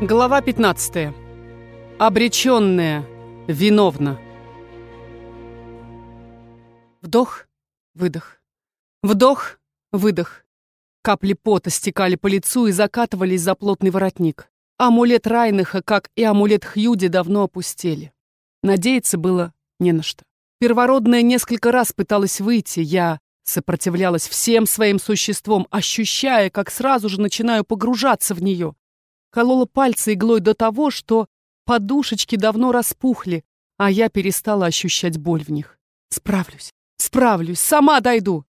Глава 15. Обреченная. Виновна. Вдох, выдох. Вдох, выдох. Капли пота стекали по лицу и закатывались за плотный воротник. Амулет Райнаха, как и амулет Хьюди, давно опустели. Надеяться было не на что. Первородная несколько раз пыталась выйти, я сопротивлялась всем своим существом, ощущая, как сразу же начинаю погружаться в нее колола пальцы иглой до того, что подушечки давно распухли, а я перестала ощущать боль в них. Справлюсь, справлюсь, сама дойду.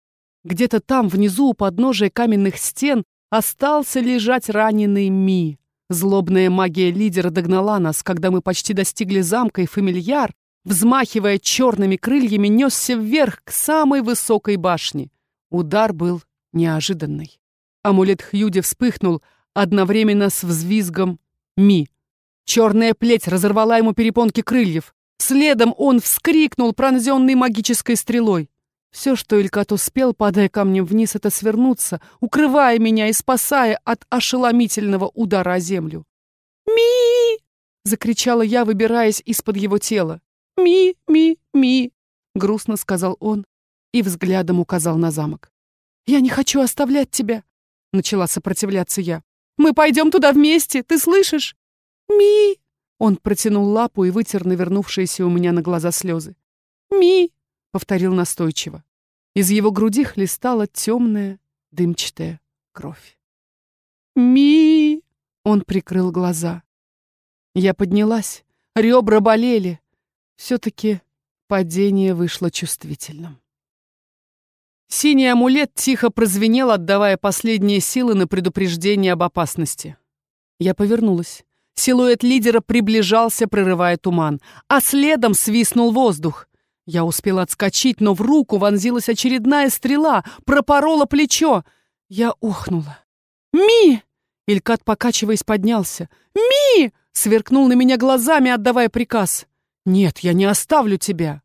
Где-то там, внизу, у подножия каменных стен, остался лежать раненый Ми. Злобная магия лидера догнала нас, когда мы почти достигли замка, и фамильяр, взмахивая черными крыльями, несся вверх к самой высокой башне. Удар был неожиданный. Амулет Хьюди вспыхнул, одновременно с взвизгом Ми. Черная плеть разорвала ему перепонки крыльев. Следом он вскрикнул, пронзенный магической стрелой. Все, что Илькат успел, падая камнем вниз, это свернуться, укрывая меня и спасая от ошеломительного удара о землю. «Ми!» — закричала я, выбираясь из-под его тела. «Ми, ми, ми!» — грустно сказал он и взглядом указал на замок. «Я не хочу оставлять тебя!» — начала сопротивляться я. Мы пойдем туда вместе, ты слышишь? Ми!» Он протянул лапу и вытер навернувшиеся у меня на глаза слезы. «Ми!» — повторил настойчиво. Из его груди хлестала темная, дымчатая кровь. «Ми!» — он прикрыл глаза. Я поднялась, ребра болели. Все-таки падение вышло чувствительным. Синий амулет тихо прозвенел, отдавая последние силы на предупреждение об опасности. Я повернулась. Силуэт лидера приближался, прорывая туман, а следом свистнул воздух. Я успела отскочить, но в руку вонзилась очередная стрела, пропорола плечо. Я охнула. «Ми!» Илькат, покачиваясь, поднялся. «Ми!» Сверкнул на меня глазами, отдавая приказ. «Нет, я не оставлю тебя!»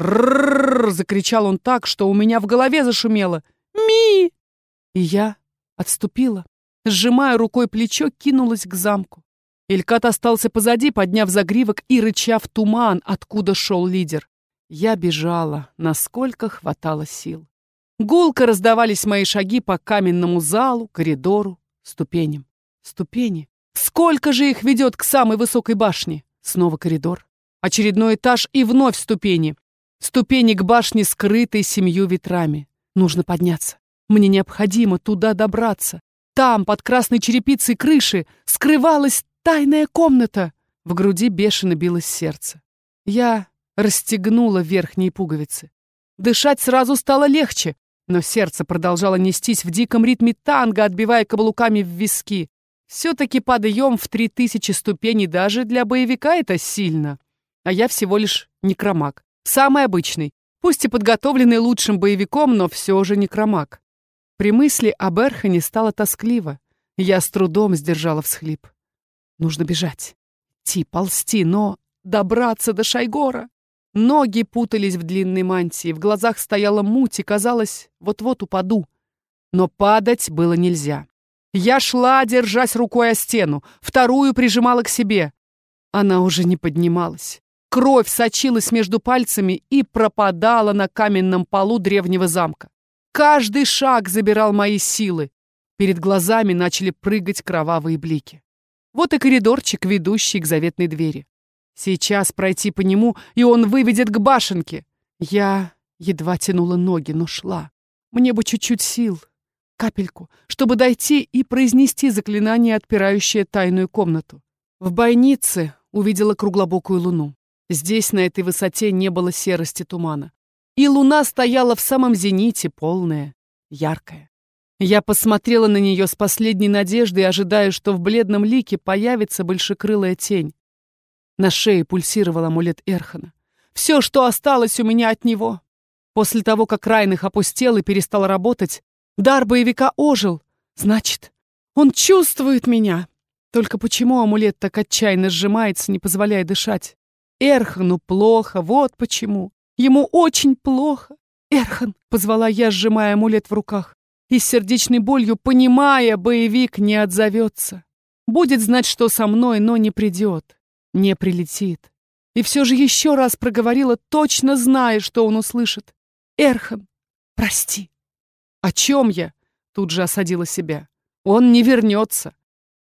«Рррррр!» — закричал он так, что у меня в голове зашумело. «Ми!» И я отступила, сжимая рукой плечо, кинулась к замку. Илькат остался позади, подняв загривок и рыча в туман, откуда шел лидер. Я бежала, насколько хватало сил. Гулко раздавались мои шаги по каменному залу, коридору, ступеням. Ступени. Сколько же их ведет к самой высокой башне? Снова коридор. Очередной этаж и вновь ступени. Ступени к башне скрытой семью ветрами. Нужно подняться. Мне необходимо туда добраться. Там, под красной черепицей крыши, скрывалась тайная комната. В груди бешено билось сердце. Я расстегнула верхние пуговицы. Дышать сразу стало легче, но сердце продолжало нестись в диком ритме танго, отбивая каблуками в виски. Все-таки подъем в три тысячи ступеней даже для боевика это сильно. А я всего лишь некромаг. Самый обычный, пусть и подготовленный лучшим боевиком, но все же некромаг. При мысли об Эрхане стало тоскливо. Я с трудом сдержала всхлип. Нужно бежать. Идти, ползти, но добраться до Шайгора. Ноги путались в длинной мантии, в глазах стояла муть, и казалось, вот-вот упаду. Но падать было нельзя. Я шла, держась рукой о стену, вторую прижимала к себе. Она уже не поднималась. Кровь сочилась между пальцами и пропадала на каменном полу древнего замка. Каждый шаг забирал мои силы. Перед глазами начали прыгать кровавые блики. Вот и коридорчик, ведущий к заветной двери. Сейчас пройти по нему, и он выведет к башенке. Я едва тянула ноги, но шла. Мне бы чуть-чуть сил, капельку, чтобы дойти и произнести заклинание, отпирающее тайную комнату. В бойнице увидела круглобокую луну. Здесь, на этой высоте, не было серости тумана. И луна стояла в самом зените, полная, яркая. Я посмотрела на нее с последней надеждой, ожидая, что в бледном лике появится большекрылая тень. На шее пульсировал амулет Эрхана. Все, что осталось у меня от него. После того, как Райных опустел и перестал работать, дар боевика ожил. Значит, он чувствует меня. Только почему амулет так отчаянно сжимается, не позволяя дышать? Эрхану плохо, вот почему. Ему очень плохо. Эрхан, позвала я, сжимая амулет в руках. И с сердечной болью, понимая, боевик не отзовется. Будет знать, что со мной, но не придет, не прилетит. И все же еще раз проговорила, точно зная, что он услышит. «Эрхан, прости». «О чем я?» Тут же осадила себя. «Он не вернется.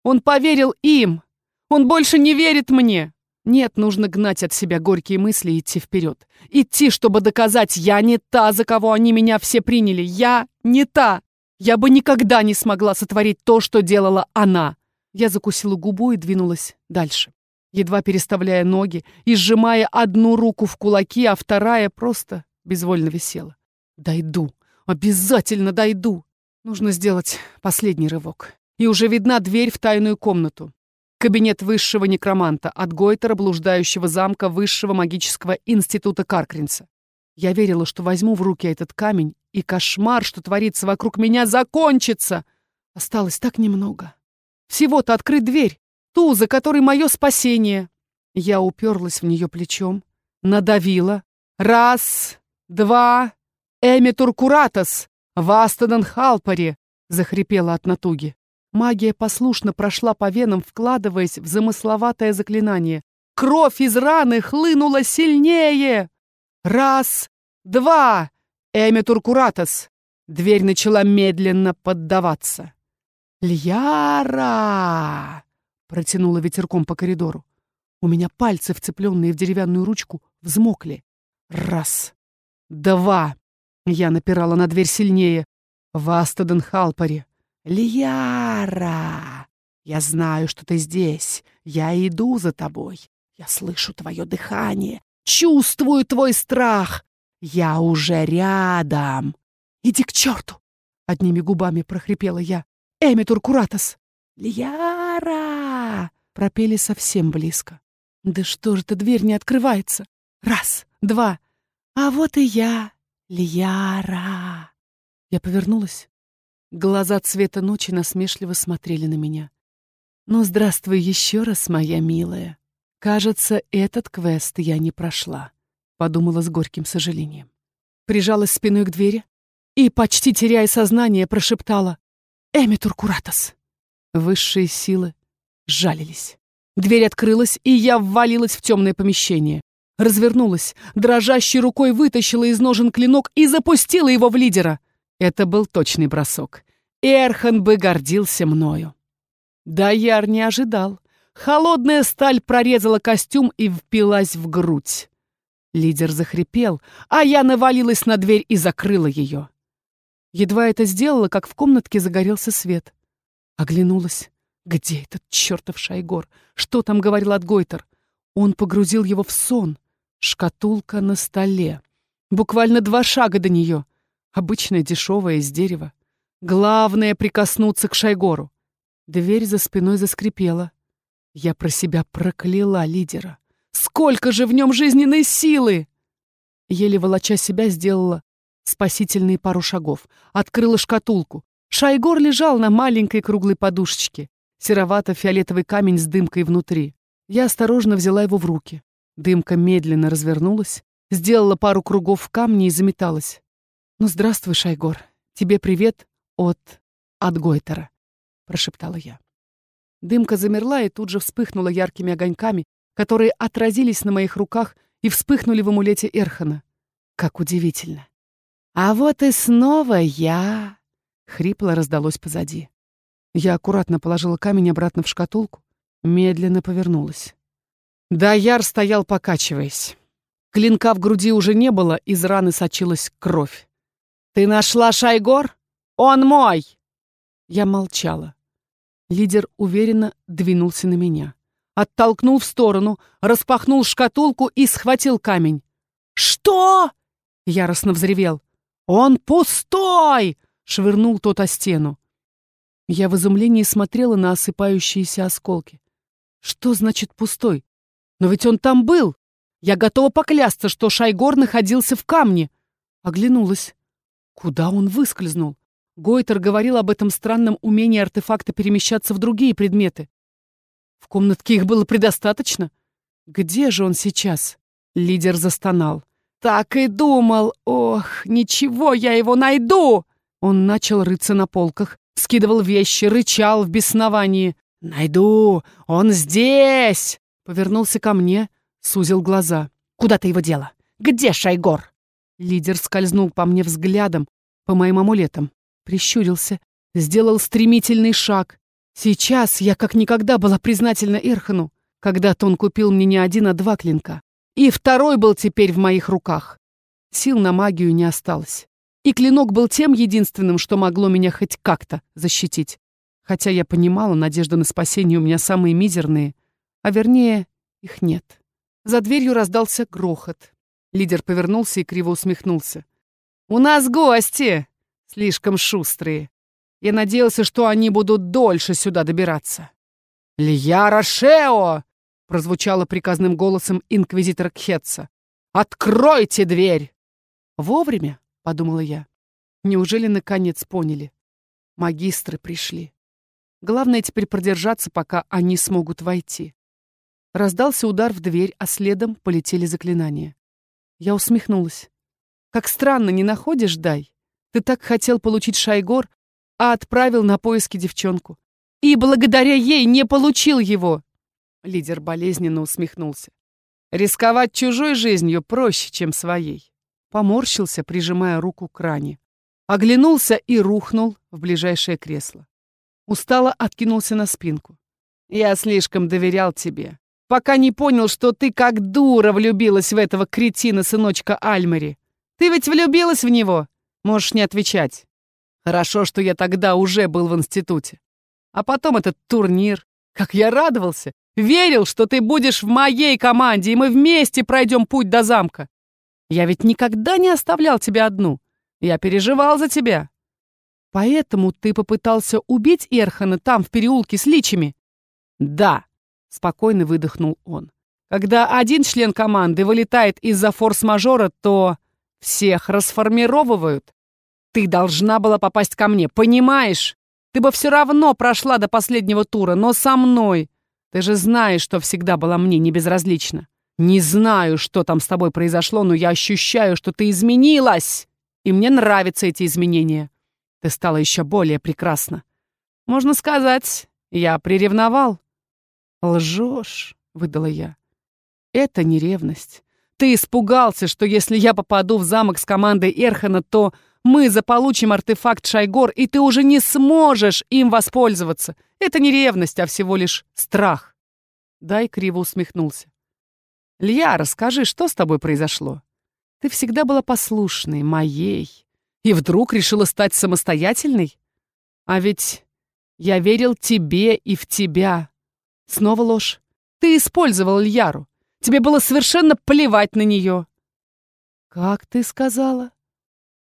Он поверил им. Он больше не верит мне. Нет, нужно гнать от себя горькие мысли и идти вперед. Идти, чтобы доказать, я не та, за кого они меня все приняли. Я не та. Я бы никогда не смогла сотворить то, что делала она. Я закусила губу и двинулась дальше. Едва переставляя ноги и сжимая одну руку в кулаки, а вторая просто безвольно висела. Дойду. Обязательно дойду. Нужно сделать последний рывок. И уже видна дверь в тайную комнату. Кабинет высшего некроманта от Гойтера, блуждающего замка Высшего магического института Каркринса. Я верила, что возьму в руки этот камень, и кошмар, что творится вокруг меня, закончится. Осталось так немного. Всего-то открыть дверь, ту, за которой мое спасение. Я уперлась в нее плечом, надавила. Раз, два, Эмитур Куратос, Вастаден Халпари, захрипела от натуги. Магия послушно прошла по венам, вкладываясь в замысловатое заклинание. Кровь из раны хлынула сильнее. Раз, два. Эми Туркуратос. Дверь начала медленно поддаваться. «Льяра!» — протянула ветерком по коридору. У меня пальцы, вцепленные в деревянную ручку, взмокли. Раз, два. Я напирала на дверь сильнее. Вастаден Халпари. «Лияра! Я знаю, что ты здесь. Я иду за тобой. Я слышу твое дыхание, чувствую твой страх. Я уже рядом. Иди к черту!» Одними губами прохрипела я. «Эмитур Куратос!» «Лияра!» Пропели совсем близко. «Да что же эта дверь не открывается? Раз, два. А вот и я, Лияра!» Я повернулась Глаза цвета ночи насмешливо смотрели на меня. «Ну, здравствуй еще раз, моя милая. Кажется, этот квест я не прошла», — подумала с горьким сожалением. Прижалась спиной к двери и, почти теряя сознание, прошептала «Эмитур Куратос». Высшие силы сжалились. Дверь открылась, и я ввалилась в темное помещение. Развернулась, дрожащей рукой вытащила из ножен клинок и запустила его в лидера — это был точный бросок. Эрхан бы гордился мною. Да Яр не ожидал. Холодная сталь прорезала костюм и впилась в грудь. Лидер захрипел, а я навалилась на дверь и закрыла ее. Едва это сделала, как в комнатке загорелся свет. Оглянулась. Где этот чертов Шайгор? Что там говорил Отгойтер? Он погрузил его в сон. Шкатулка на столе. Буквально два шага до нее. Обычная дешевая из дерева. Главное — прикоснуться к Шайгору. Дверь за спиной заскрипела. Я про себя прокляла лидера. Сколько же в нем жизненной силы! Еле волоча себя сделала спасительные пару шагов. Открыла шкатулку. Шайгор лежал на маленькой круглой подушечке. Серовато-фиолетовый камень с дымкой внутри. Я осторожно взяла его в руки. Дымка медленно развернулась, сделала пару кругов в камне и заметалась. «Ну, здравствуй, Шайгор. Тебе привет от... от Гойтера», — прошептала я. Дымка замерла и тут же вспыхнула яркими огоньками, которые отразились на моих руках и вспыхнули в амулете Эрхана. Как удивительно. «А вот и снова я!» — хрипло раздалось позади. Я аккуратно положила камень обратно в шкатулку, медленно повернулась. Даяр стоял, покачиваясь. Клинка в груди уже не было, из раны сочилась кровь. «Ты нашла Шайгор? Он мой!» Я молчала. Лидер уверенно двинулся на меня. Оттолкнул в сторону, распахнул шкатулку и схватил камень. «Что?» — яростно взревел. «Он пустой!» — швырнул тот о стену. Я в изумлении смотрела на осыпающиеся осколки. «Что значит пустой? Но ведь он там был! Я готова поклясться, что Шайгор находился в камне!» Оглянулась. Куда он выскользнул? Гойтер говорил об этом странном умении артефакта перемещаться в другие предметы. В комнатке их было предостаточно. Где же он сейчас? Лидер застонал. Так и думал. Ох, ничего, я его найду! Он начал рыться на полках, скидывал вещи, рычал в бесновании. «Найду! Он здесь!» Повернулся ко мне, сузил глаза. «Куда ты его дела? Где Шайгор?» Лидер скользнул по мне взглядом, по моим амулетам. Прищурился, сделал стремительный шаг. Сейчас я как никогда была признательна Ирхану. Когда-то он купил мне не один, а два клинка. И второй был теперь в моих руках. Сил на магию не осталось. И клинок был тем единственным, что могло меня хоть как-то защитить. Хотя я понимала, надежды на спасение у меня самые мизерные, а вернее, их нет. За дверью раздался грохот. Лидер повернулся и криво усмехнулся. «У нас гости! Слишком шустрые. Я надеялся, что они будут дольше сюда добираться». «Льяра Шео!» — прозвучало приказным голосом инквизитор Кхетца. «Откройте дверь!» «Вовремя», — подумала я. «Неужели наконец поняли? Магистры пришли». Главное теперь продержаться, пока они смогут войти. Раздался удар в дверь, а следом полетели заклинания. Я усмехнулась. «Как странно, не находишь, Дай? Ты так хотел получить Шайгор, а отправил на поиски девчонку. И благодаря ей не получил его!» Лидер болезненно усмехнулся. «Рисковать чужой жизнью проще, чем своей». Поморщился, прижимая руку к ране. Оглянулся и рухнул в ближайшее кресло. Устало откинулся на спинку. «Я слишком доверял тебе, пока не понял, что ты как дура влюбилась в этого кретина-сыночка Альмари. Ты ведь влюбилась в него? Можешь не отвечать. Хорошо, что я тогда уже был в институте. А потом этот турнир. Как я радовался! Верил, что ты будешь в моей команде, и мы вместе пройдем путь до замка. Я ведь никогда не оставлял тебя одну. Я переживал за тебя. Поэтому ты попытался убить Эрхана там, в переулке с личами? Да, спокойно выдохнул он. Когда один член команды вылетает из-за форс-мажора, то всех расформировывают. Ты должна была попасть ко мне, понимаешь? Ты бы все равно прошла до последнего тура, но со мной. Ты же знаешь, что всегда была мне не безразлична. Не знаю, что там с тобой произошло, но я ощущаю, что ты изменилась. И мне нравятся эти изменения. Ты стала еще более прекрасна. Можно сказать, я приревновал. Лжешь, выдала я. Это не ревность. Ты испугался, что если я попаду в замок с командой Эрхана, то мы заполучим артефакт Шайгор, и ты уже не сможешь им воспользоваться. Это не ревность, а всего лишь страх. Дай криво усмехнулся. Лья, расскажи, что с тобой произошло? Ты всегда была послушной, моей. И вдруг решила стать самостоятельной? А ведь я верил тебе и в тебя. Снова ложь. Ты использовал Льяру. Тебе было совершенно плевать на нее. Как ты сказала?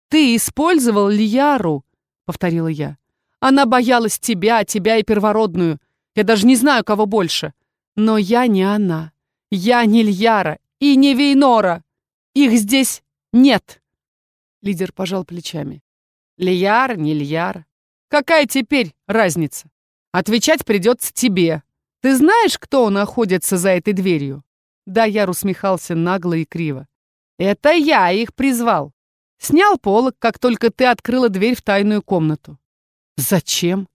Ты использовал Льяру, повторила я. Она боялась тебя, тебя и первородную. Я даже не знаю, кого больше. Но я не она. Я не Льяра и не Вейнора. Их здесь нет. Лидер пожал плечами. Лияр, не Лияр. Какая теперь разница? Отвечать придется тебе. Ты знаешь, кто находится за этой дверью? Да, Яр усмехался нагло и криво. Это я их призвал. Снял полок, как только ты открыла дверь в тайную комнату. Зачем?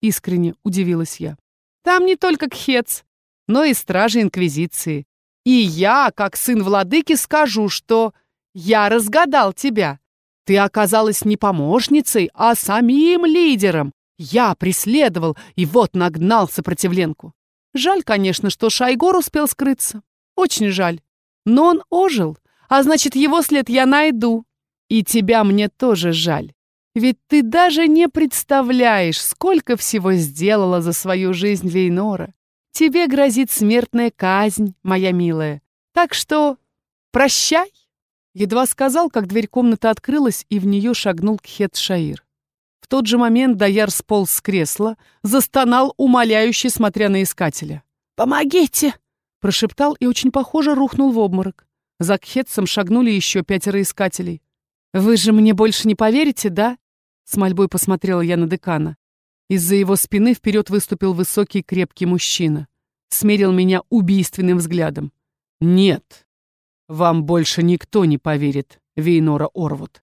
Искренне удивилась я. Там не только Кхец, но и стражи Инквизиции. И я, как сын владыки, скажу, что я разгадал тебя. Ты оказалась не помощницей, а самим лидером. Я преследовал и вот нагнал сопротивленку. Жаль, конечно, что Шайгор успел скрыться. Очень жаль. Но он ожил, а значит, его след я найду. И тебя мне тоже жаль. Ведь ты даже не представляешь, сколько всего сделала за свою жизнь Вейнора. Тебе грозит смертная казнь, моя милая. Так что прощай. Едва сказал, как дверь комнаты открылась, и в нее шагнул Кхет Шаир. В тот же момент Даяр сполз с кресла, застонал, умоляюще смотря на искателя. «Помогите!» — прошептал и очень похоже рухнул в обморок. За Кхетсом шагнули еще пятеро искателей. «Вы же мне больше не поверите, да?» С мольбой посмотрела я на декана. Из-за его спины вперед выступил высокий крепкий мужчина. Смерил меня убийственным взглядом. «Нет», вам больше никто не поверит, Вейнора Орвуд.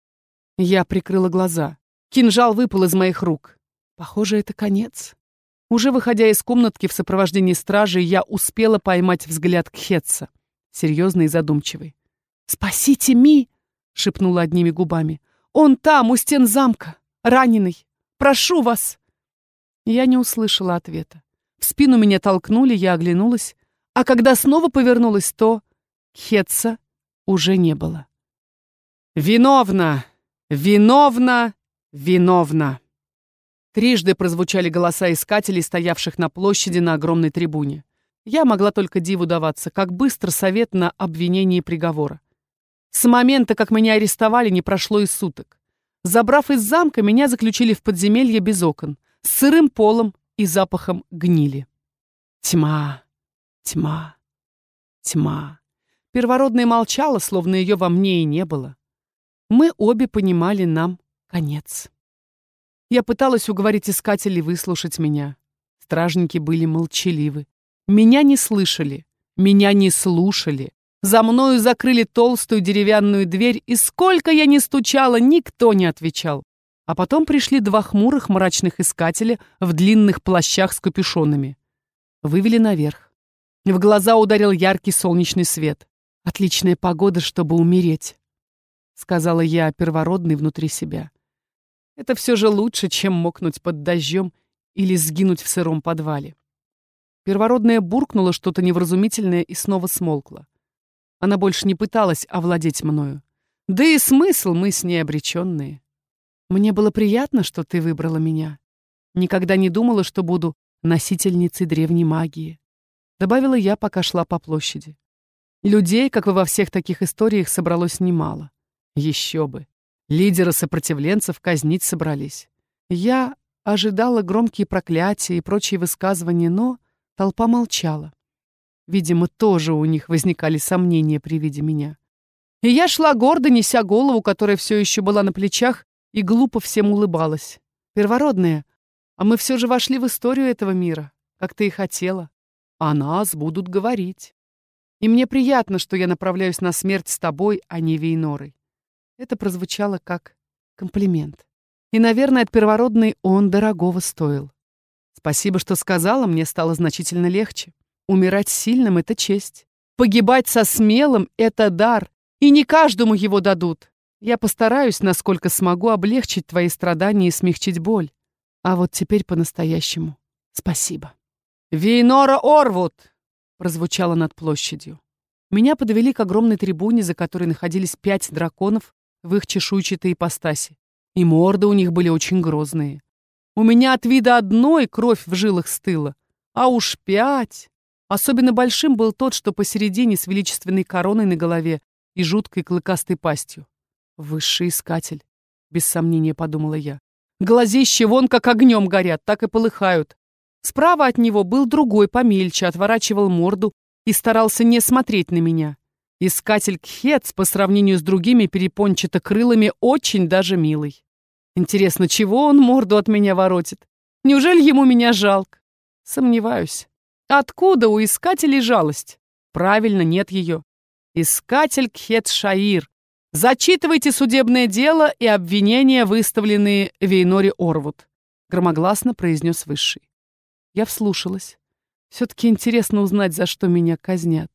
Я прикрыла глаза. Кинжал выпал из моих рук. Похоже, это конец. Уже выходя из комнатки в сопровождении стражи, я успела поймать взгляд Кхетса, серьезный и задумчивый. «Спасите Ми!» — шепнула одними губами. «Он там, у стен замка, раненый. Прошу вас!» Я не услышала ответа. В спину меня толкнули, я оглянулась, а когда снова повернулась, то Хетца уже не было. «Виновна! Виновна! Виновна!» Трижды прозвучали голоса искателей, стоявших на площади на огромной трибуне. Я могла только диву даваться, как быстро совет на обвинение приговора. С момента, как меня арестовали, не прошло и суток. Забрав из замка, меня заключили в подземелье без окон, с сырым полом и запахом гнили. Тьма, тьма, тьма. Первородная молчала, словно ее во мне и не было. Мы обе понимали нам конец. Я пыталась уговорить искателей выслушать меня. Стражники были молчаливы. Меня не слышали, меня не слушали. За мною закрыли толстую деревянную дверь, и сколько я ни стучала, никто не отвечал. А потом пришли два хмурых мрачных искателя в длинных плащах с капюшонами. Вывели наверх. В глаза ударил яркий солнечный свет. «Отличная погода, чтобы умереть», — сказала я, первородный внутри себя. Это все же лучше, чем мокнуть под дождем или сгинуть в сыром подвале. Первородная буркнула что-то невразумительное и снова смолкла. Она больше не пыталась овладеть мною. Да и смысл мы с ней обреченные. Мне было приятно, что ты выбрала меня. Никогда не думала, что буду носительницей древней магии. Добавила я, пока шла по площади. Людей, как и во всех таких историях, собралось немало. Еще бы. Лидеры сопротивленцев казнить собрались. Я ожидала громкие проклятия и прочие высказывания, но толпа молчала. Видимо, тоже у них возникали сомнения при виде меня. И я шла гордо, неся голову, которая все еще была на плечах, и глупо всем улыбалась. Первородная, а мы все же вошли в историю этого мира, как ты и хотела. О нас будут говорить. И мне приятно, что я направляюсь на смерть с тобой, а не Вейнорой. Это прозвучало как комплимент. И, наверное, от первородной он дорогого стоил. Спасибо, что сказала, мне стало значительно легче. Умирать сильным — это честь. Погибать со смелым — это дар, и не каждому его дадут. Я постараюсь, насколько смогу, облегчить твои страдания и смягчить боль. А вот теперь по-настоящему спасибо. «Вейнора Орвуд!» — прозвучало над площадью. Меня подвели к огромной трибуне, за которой находились пять драконов в их чешуйчатой ипостаси. И морды у них были очень грозные. У меня от вида одной кровь в жилах стыла, а уж пять. Особенно большим был тот, что посередине с величественной короной на голове и жуткой клыкастой пастью. Высший искатель, без сомнения подумала я. Глазища вон как огнем горят, так и полыхают. Справа от него был другой, помельче, отворачивал морду и старался не смотреть на меня. Искатель Кхец по сравнению с другими перепончато-крылыми очень даже милый. Интересно, чего он морду от меня воротит? Неужели ему меня жалко? Сомневаюсь. Откуда у искателей жалость? Правильно, нет ее. Искатель Кхет Шаир. Зачитывайте судебное дело и обвинения, выставленные Вейнори Орвуд. Громогласно произнес Высший. Я вслушалась. Все-таки интересно узнать, за что меня казнят.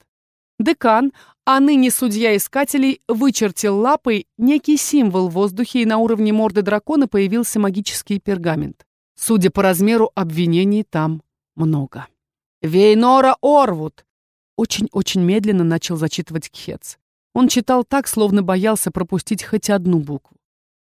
Декан, а ныне судья искателей, вычертил лапой некий символ в воздухе, и на уровне морды дракона появился магический пергамент. Судя по размеру обвинений, там много. «Вейнора Орвуд!» Очень-очень медленно начал зачитывать Кхец. Он читал так, словно боялся пропустить хоть одну букву.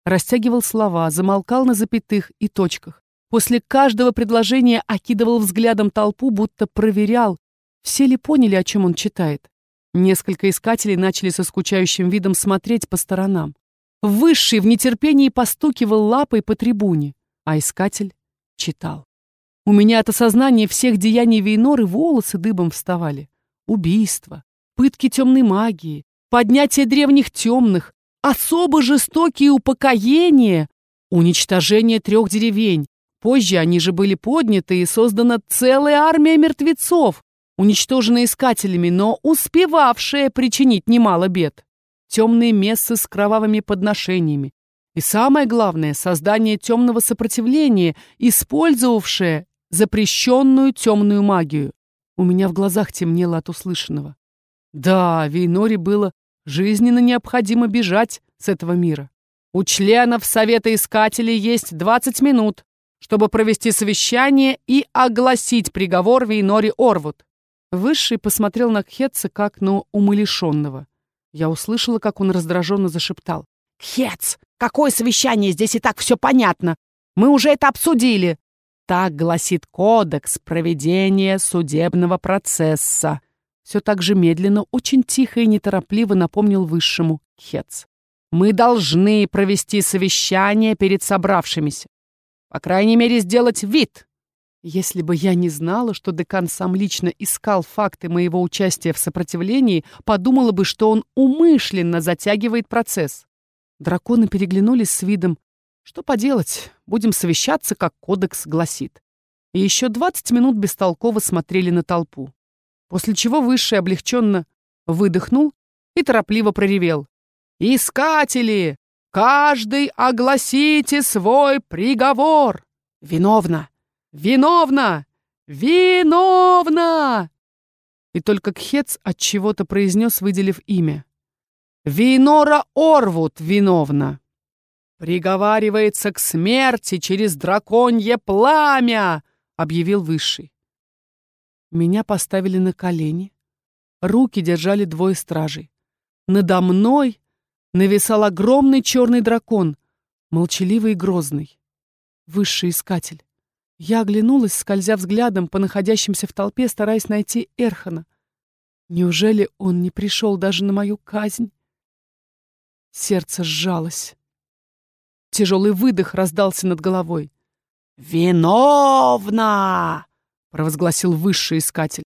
Растягивал слова, замолкал на запятых и точках. После каждого предложения окидывал взглядом толпу, будто проверял, все ли поняли, о чем он читает. Несколько искателей начали со скучающим видом смотреть по сторонам. Высший в нетерпении постукивал лапой по трибуне, а искатель читал. У меня от осознания всех деяний Вейноры волосы дыбом вставали. Убийство, пытки темной магии, поднятие древних темных, особо жестокие упокоения, уничтожение трех деревень. Позже они же были подняты и создана целая армия мертвецов, уничтоженная искателями, но успевавшая причинить немало бед. Темные мессы с кровавыми подношениями. И самое главное, создание темного сопротивления, использовавшее запрещенную темную магию. У меня в глазах темнело от услышанного. Да, Вейноре было жизненно необходимо бежать с этого мира. У членов Совета Искателей есть 20 минут, чтобы провести совещание и огласить приговор Вейнори Орвуд. Высший посмотрел на Кхетца как на умалишенного. Я услышала, как он раздраженно зашептал. «Кхец, какое совещание? Здесь и так все понятно. Мы уже это обсудили. Так гласит кодекс проведения судебного процесса. Все так же медленно, очень тихо и неторопливо напомнил высшему Хец. Мы должны провести совещание перед собравшимися. По крайней мере, сделать вид. Если бы я не знала, что декан сам лично искал факты моего участия в сопротивлении, подумала бы, что он умышленно затягивает процесс. Драконы переглянулись с видом что поделать, будем совещаться, как кодекс гласит. И еще 20 минут бестолково смотрели на толпу. После чего Высший облегченно выдохнул и торопливо проревел. «Искатели! Каждый огласите свой приговор! Виновна! Виновна! Виновна!» И только Кхец от чего-то произнес, выделив имя. «Винора Орвуд виновна!» «Приговаривается к смерти через драконье пламя!» — объявил Высший. Меня поставили на колени. Руки держали двое стражей. Надо мной нависал огромный черный дракон, молчаливый и грозный. Высший искатель. Я оглянулась, скользя взглядом по находящимся в толпе, стараясь найти Эрхана. Неужели он не пришел даже на мою казнь? Сердце сжалось. Тяжелый выдох раздался над головой. «Виновна!» — провозгласил высший искатель.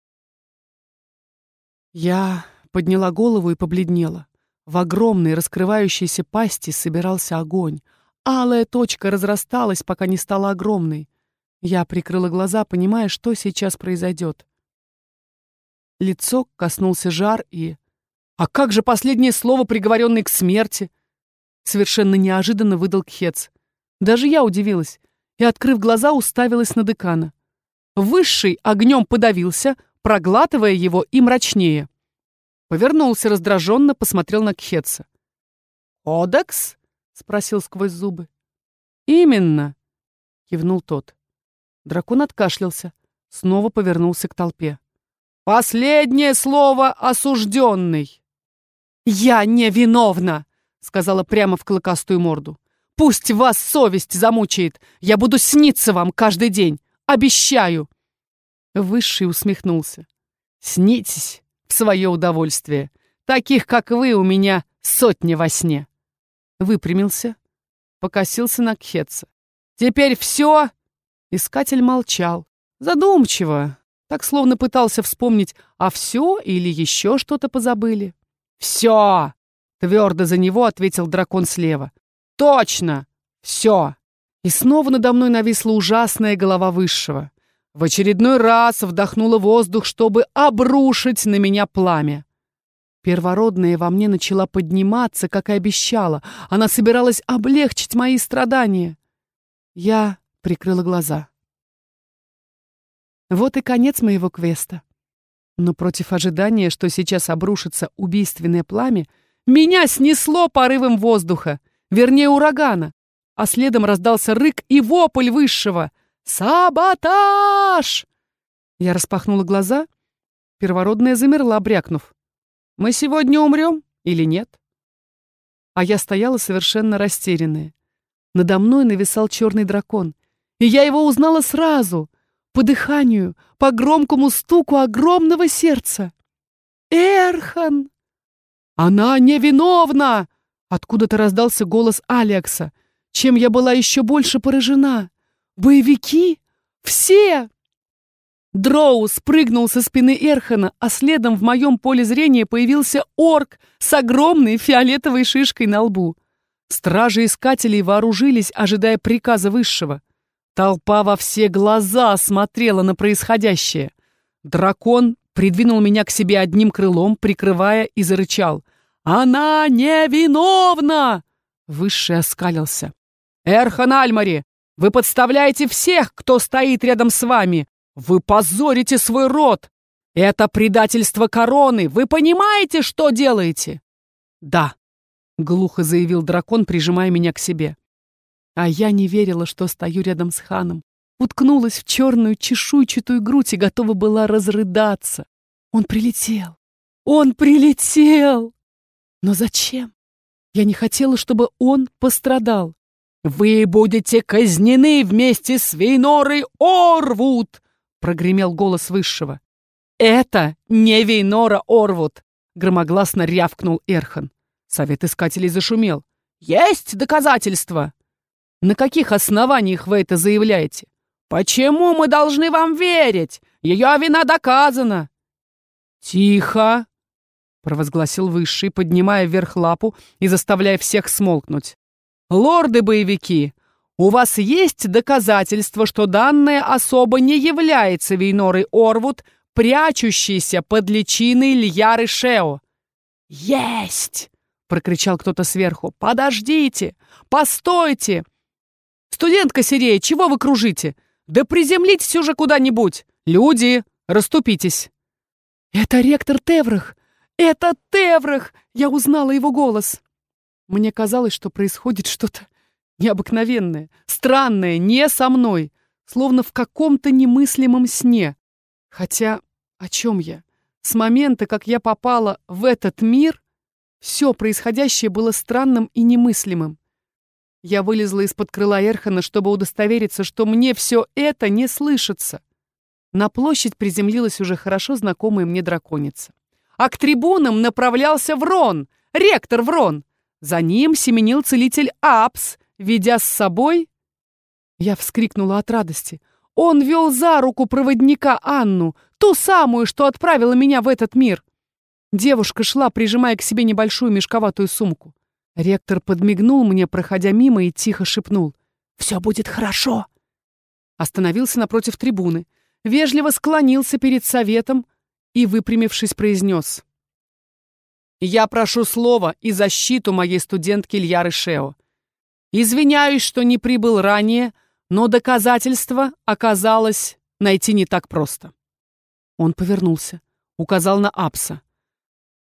Я подняла голову и побледнела. В огромной раскрывающейся пасти собирался огонь. Алая точка разрасталась, пока не стала огромной. Я прикрыла глаза, понимая, что сейчас произойдет. Лицо коснулся жар и... А как же последнее слово, приговоренный к смерти? Совершенно неожиданно выдал Кхец. Даже я удивилась и, открыв глаза, уставилась на декана. Высший огнем подавился, проглатывая его и мрачнее. Повернулся раздраженно, посмотрел на Кхетса. «Кодекс?» — спросил сквозь зубы. «Именно», — кивнул тот. Дракон откашлялся, снова повернулся к толпе. «Последнее слово осужденный!» «Я не виновна!» — сказала прямо в клыкастую морду. «Пусть вас совесть замучает! Я буду сниться вам каждый день! Обещаю!» Высший усмехнулся. «Снитесь в свое удовольствие. Таких, как вы, у меня сотни во сне». Выпрямился, покосился на Кхетса. «Теперь все?» Искатель молчал. Задумчиво, так словно пытался вспомнить, а все или еще что-то позабыли. «Все!» Твердо за него ответил дракон слева. «Точно! Все!» И снова надо мной нависла ужасная голова высшего. В очередной раз вдохнула воздух, чтобы обрушить на меня пламя. Первородная во мне начала подниматься, как и обещала. Она собиралась облегчить мои страдания. Я прикрыла глаза. Вот и конец моего квеста. Но против ожидания, что сейчас обрушится убийственное пламя, меня снесло порывом воздуха, вернее урагана, а следом раздался рык и вопль высшего. «Саботаж!» Я распахнула глаза. Первородная замерла, брякнув. «Мы сегодня умрем или нет?» А я стояла совершенно растерянная. Надо мной нависал черный дракон. И я его узнала сразу, по дыханию, по громкому стуку огромного сердца. «Эрхан!» «Она невиновна!» Откуда-то раздался голос Алекса, чем я была еще больше поражена. «Боевики? Все!» Дроу спрыгнул со спины Эрхана, а следом в моем поле зрения появился орк с огромной фиолетовой шишкой на лбу. Стражи искателей вооружились, ожидая приказа высшего. Толпа во все глаза смотрела на происходящее. Дракон придвинул меня к себе одним крылом, прикрывая, и зарычал. «Она невиновна!» Высший оскалился. «Эрхан Альмари, Вы подставляете всех, кто стоит рядом с вами! Вы позорите свой род! Это предательство короны! Вы понимаете, что делаете?» «Да», — глухо заявил дракон, прижимая меня к себе. А я не верила, что стою рядом с ханом. Уткнулась в черную чешуйчатую грудь и готова была разрыдаться. Он прилетел. Он прилетел! Но зачем? Я не хотела, чтобы он пострадал. «Вы будете казнены вместе с Вейнорой Орвуд!» — прогремел голос Высшего. «Это не Вейнора Орвуд!» — громогласно рявкнул Эрхан. Совет искателей зашумел. «Есть доказательства!» «На каких основаниях вы это заявляете?» «Почему мы должны вам верить? Ее вина доказана!» «Тихо!» — провозгласил Высший, поднимая вверх лапу и заставляя всех смолкнуть. «Лорды-боевики, у вас есть доказательства, что данная особа не является Вейнорой Орвуд, прячущейся под личиной Льяры Шео?» «Есть!» — прокричал кто-то сверху. «Подождите! Постойте! Студентка Сирея, чего вы кружите? Да приземлитесь уже куда-нибудь! Люди, расступитесь!» «Это ректор Теврах! Это Теврах!» Я узнала его голос. Мне казалось, что происходит что-то необыкновенное, странное, не со мной, словно в каком-то немыслимом сне. Хотя о чем я? С момента, как я попала в этот мир, все происходящее было странным и немыслимым. Я вылезла из-под крыла Эрхана, чтобы удостовериться, что мне все это не слышится. На площадь приземлилась уже хорошо знакомая мне драконица. А к трибунам направлялся Врон, ректор Врон. За ним семенил целитель Апс, ведя с собой... Я вскрикнула от радости. Он вел за руку проводника Анну, ту самую, что отправила меня в этот мир. Девушка шла, прижимая к себе небольшую мешковатую сумку. Ректор подмигнул мне, проходя мимо, и тихо шепнул. «Все будет хорошо!» Остановился напротив трибуны, вежливо склонился перед советом и, выпрямившись, произнес. «Я прошу слова и защиту моей студентки Ильяры Шео. Извиняюсь, что не прибыл ранее, но доказательства оказалось найти не так просто». Он повернулся, указал на Апса.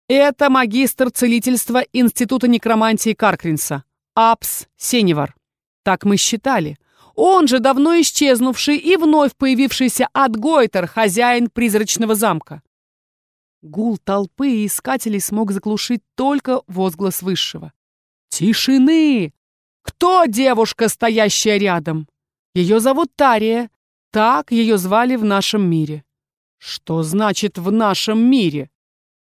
Это магистр целительства Института некромантии Каркринса, Апс Сеневар. Так мы считали. Он же давно исчезнувший и вновь появившийся Адгойтер, хозяин призрачного замка. Гул толпы и искателей смог заглушить только возглас высшего. «Тишины! Кто девушка, стоящая рядом? Ее зовут Тария. Так ее звали в нашем мире». «Что значит «в нашем мире»?»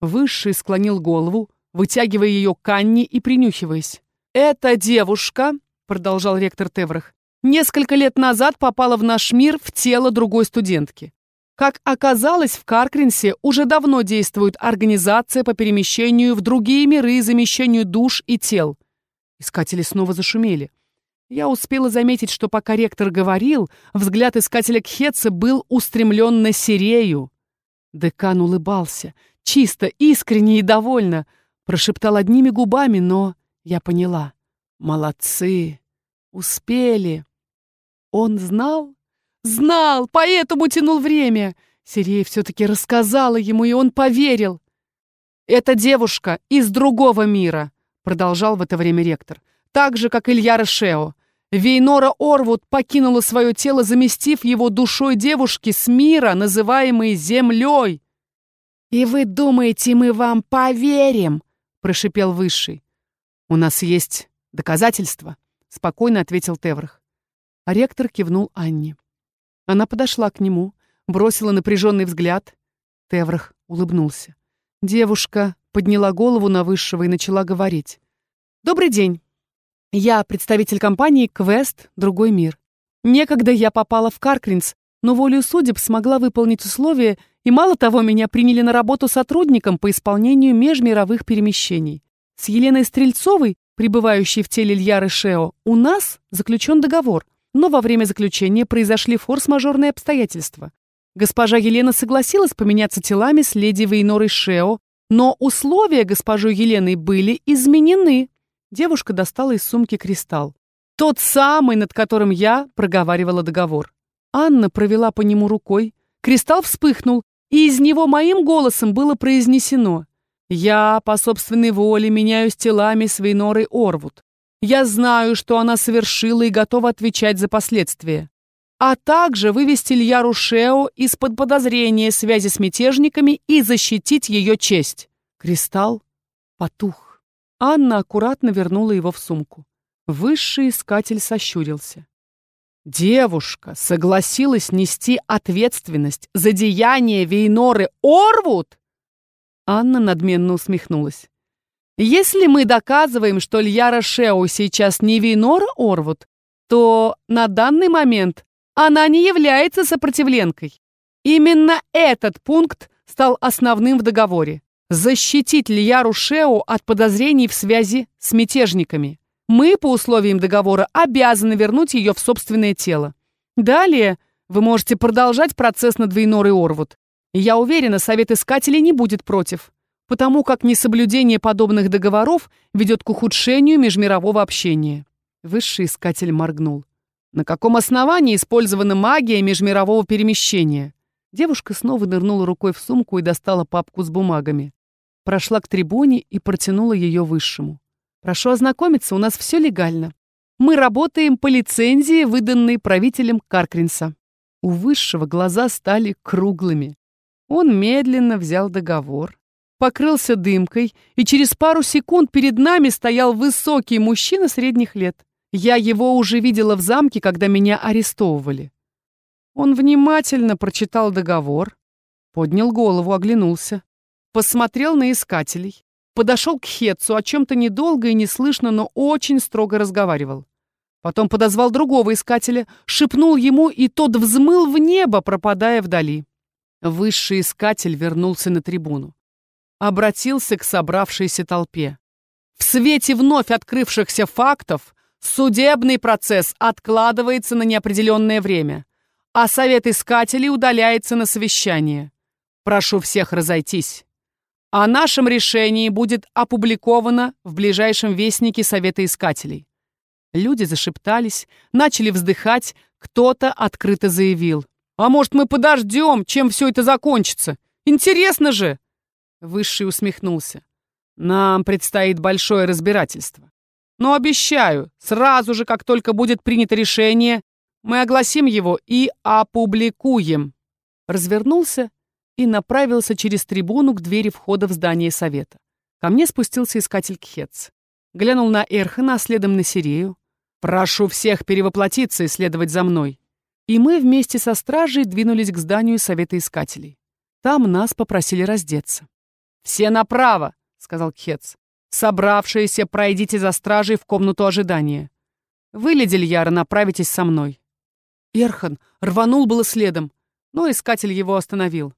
Высший склонил голову, вытягивая ее к Анне и принюхиваясь. «Эта девушка», — продолжал ректор Теврах, «несколько лет назад попала в наш мир в тело другой студентки. Как оказалось, в Каркринсе уже давно действует организация по перемещению в другие миры и замещению душ и тел». Искатели снова зашумели. Я успела заметить, что пока ректор говорил, взгляд искателя Кхетса был устремлен на Сирею. Декан улыбался, чисто, искренне и довольно, прошептал одними губами, но я поняла. Молодцы, успели. Он знал? Знал, поэтому тянул время. Сирей все-таки рассказала ему, и он поверил. «Это девушка из другого мира», — продолжал в это время ректор. «Так же, как Илья Рошео. Вейнора Орвуд покинула свое тело, заместив его душой девушки с мира, называемой Землей. «И вы думаете, мы вам поверим?» — прошипел Высший. «У нас есть доказательства», — спокойно ответил Теврах. А ректор кивнул Анне. Она подошла к нему, бросила напряженный взгляд. Теврах улыбнулся. Девушка подняла голову на Высшего и начала говорить. «Добрый день. Я представитель компании «Квест. Другой мир». Некогда я попала в Каркринс, но волею судеб смогла выполнить условия и мало того, меня приняли на работу сотрудником по исполнению межмировых перемещений. С Еленой Стрельцовой, пребывающей в теле Ильяры Шео, у нас заключен договор, но во время заключения произошли форс-мажорные обстоятельства. Госпожа Елена согласилась поменяться телами с леди Вейнорой Шео, но условия госпожой Еленой были изменены. Девушка достала из сумки кристалл. Тот самый, над которым я проговаривала договор. Анна провела по нему рукой. Кристалл вспыхнул, и из него моим голосом было произнесено. «Я по собственной воле меняюсь телами с Вейнорой Орвуд. Я знаю, что она совершила и готова отвечать за последствия. А также вывести Льяру Шео из-под подозрения связи с мятежниками и защитить ее честь». Кристалл потух. Анна аккуратно вернула его в сумку. Высший искатель сощурился. Девушка согласилась нести ответственность за деяние Вейноры Орвуд? Анна надменно усмехнулась. Если мы доказываем, что Льяра Шеу сейчас не Вейнора Орвуд, то на данный момент она не является сопротивленкой. Именно этот пункт стал основным в договоре. Защитить Льяру Шеу от подозрений в связи с мятежниками. Мы, по условиям договора, обязаны вернуть ее в собственное тело. Далее вы можете продолжать процесс над Вейнорой Орвуд. Я уверена, Совет Искателей не будет против, потому как несоблюдение подобных договоров ведет к ухудшению межмирового общения. Высший Искатель моргнул. На каком основании использована магия межмирового перемещения? Девушка снова нырнула рукой в сумку и достала папку с бумагами. Прошла к трибуне и протянула ее высшему. Прошу ознакомиться, у нас все легально. Мы работаем по лицензии, выданной правителем Каркринса. У высшего глаза стали круглыми. Он медленно взял договор, покрылся дымкой, и через пару секунд перед нами стоял высокий мужчина средних лет. Я его уже видела в замке, когда меня арестовывали. Он внимательно прочитал договор, поднял голову, оглянулся, посмотрел на искателей, подошел к Хетцу, о чем-то недолго и неслышно, но очень строго разговаривал. Потом подозвал другого искателя, шепнул ему, и тот взмыл в небо, пропадая вдали. Высший искатель вернулся на трибуну. Обратился к собравшейся толпе. В свете вновь открывшихся фактов судебный процесс откладывается на неопределенное время, а совет искателей удаляется на совещание. Прошу всех разойтись. О нашем решении будет опубликовано в ближайшем вестнике Совета Искателей. Люди зашептались, начали вздыхать, кто-то открыто заявил. «А может, мы подождем, чем все это закончится? Интересно же!» Высший усмехнулся. «Нам предстоит большое разбирательство. Но обещаю, сразу же, как только будет принято решение, мы огласим его и опубликуем». Развернулся и направился через трибуну к двери входа в здание совета. Ко мне спустился искатель Кхец. Глянул на Эрхана, а следом на Сирею. «Прошу всех перевоплотиться и следовать за мной». И мы вместе со стражей двинулись к зданию совета искателей. Там нас попросили раздеться. «Все направо!» — сказал Кхец. «Собравшиеся, пройдите за стражей в комнату ожидания. Вы, Ледильяра, направитесь со мной». Эрхан рванул было следом, но искатель его остановил.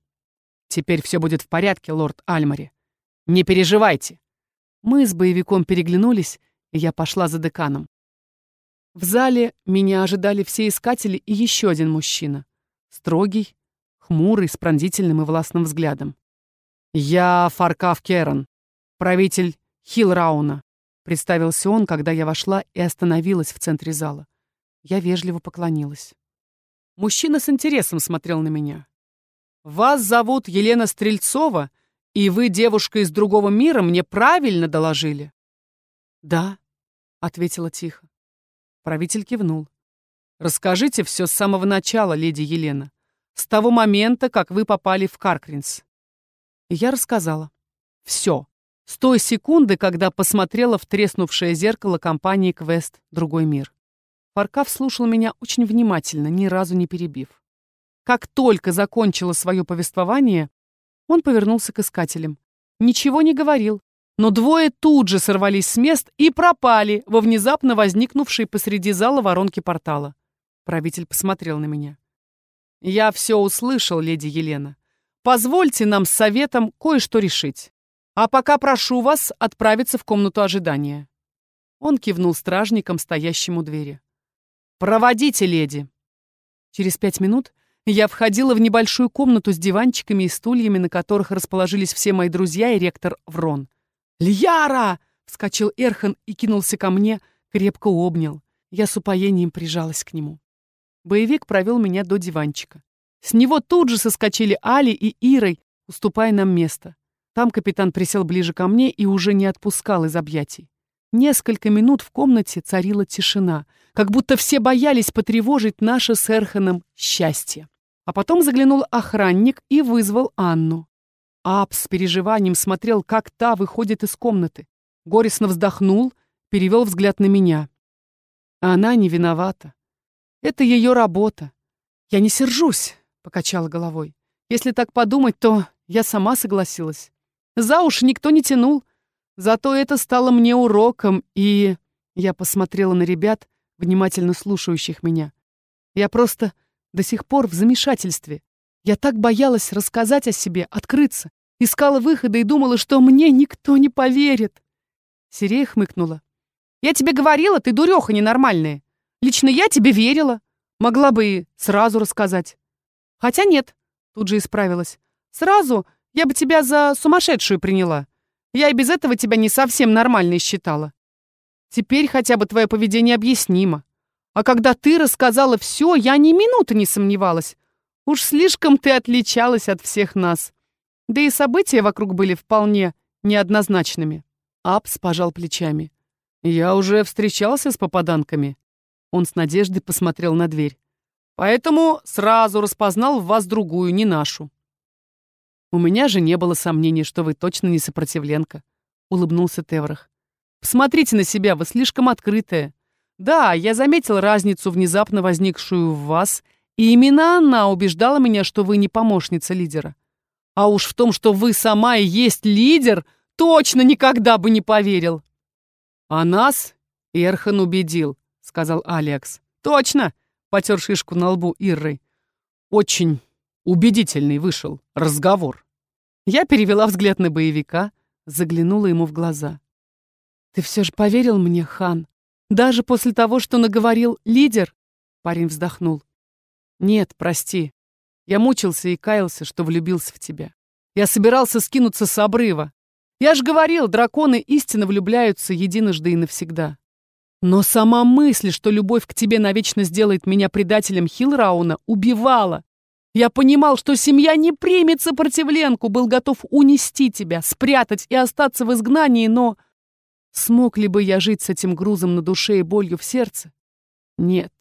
Теперь все будет в порядке, лорд Альмари. Не переживайте. Мы с боевиком переглянулись, и я пошла за деканом. В зале меня ожидали все искатели и еще один мужчина. Строгий, хмурый, с пронзительным и властным взглядом. «Я Фаркав Керан, правитель Хилрауна», — представился он, когда я вошла и остановилась в центре зала. Я вежливо поклонилась. Мужчина с интересом смотрел на меня. «Вас зовут Елена Стрельцова, и вы девушка из другого мира, мне правильно доложили?» «Да», — ответила тихо. Правитель кивнул. «Расскажите все с самого начала, леди Елена. С того момента, как вы попали в Каркринс». Я рассказала. Все. С той секунды, когда посмотрела в треснувшее зеркало компании «Квест. Другой мир». Фаркав слушал меня очень внимательно, ни разу не перебив. Как только закончила свое повествование, он повернулся к искателям. Ничего не говорил, но двое тут же сорвались с мест и пропали во внезапно возникнувшей посреди зала воронке портала. Правитель посмотрел на меня. «Я все услышал, леди Елена. Позвольте нам с советом кое-что решить. А пока прошу вас отправиться в комнату ожидания». Он кивнул стражникам, стоящим у двери. «Проводите, леди». Через пять минут я входила в небольшую комнату с диванчиками и стульями, на которых расположились все мои друзья и ректор Врон. «Льяра!» — вскочил Эрхан и кинулся ко мне, крепко обнял. Я с упоением прижалась к нему. Боевик провел меня до диванчика. С него тут же соскочили Али и Ирой, уступая нам место. Там капитан присел ближе ко мне и уже не отпускал из объятий. Несколько минут в комнате царила тишина, как будто все боялись потревожить наше с Эрханом счастье. А потом заглянул охранник и вызвал Анну. Ап с переживанием смотрел, как та выходит из комнаты. Горестно вздохнул, перевел взгляд на меня. Она не виновата. Это ее работа. Я не сержусь, покачала головой. Если так подумать, то я сама согласилась. За уши никто не тянул. Зато это стало мне уроком, и... Я посмотрела на ребят, внимательно слушающих меня. Я просто до сих пор в замешательстве. Я так боялась рассказать о себе, открыться. Искала выхода и думала, что мне никто не поверит. Сирея хмыкнула. «Я тебе говорила, ты дуреха ненормальная. Лично я тебе верила. Могла бы и сразу рассказать. Хотя нет, тут же исправилась. Сразу я бы тебя за сумасшедшую приняла. Я и без этого тебя не совсем нормальной считала. Теперь хотя бы твое поведение объяснимо. А когда ты рассказала все, я ни минуты не сомневалась. Уж слишком ты отличалась от всех нас. Да и события вокруг были вполне неоднозначными. Апс пожал плечами. Я уже встречался с попаданками. Он с надеждой посмотрел на дверь. Поэтому сразу распознал в вас другую, не нашу. У меня же не было сомнений, что вы точно не сопротивленка, улыбнулся Теврах. Посмотрите на себя, вы слишком открытая. Да, я заметил разницу, внезапно возникшую в вас, и именно она убеждала меня, что вы не помощница лидера. А уж в том, что вы сама и есть лидер, точно никогда бы не поверил. А нас Эрхан убедил, сказал Алекс. Точно, потер шишку на лбу Иррой. Очень убедительный вышел разговор. Я перевела взгляд на боевика, заглянула ему в глаза. «Ты все же поверил мне, хан? Даже после того, что наговорил лидер?» Парень вздохнул. «Нет, прости. Я мучился и каялся, что влюбился в тебя. Я собирался скинуться с обрыва. Я ж говорил, драконы истинно влюбляются единожды и навсегда. Но сама мысль, что любовь к тебе навечно сделает меня предателем Хилрауна, убивала. Я понимал, что семья не примет сопротивленку, был готов унести тебя, спрятать и остаться в изгнании, но... Смог ли бы я жить с этим грузом на душе и болью в сердце? Нет.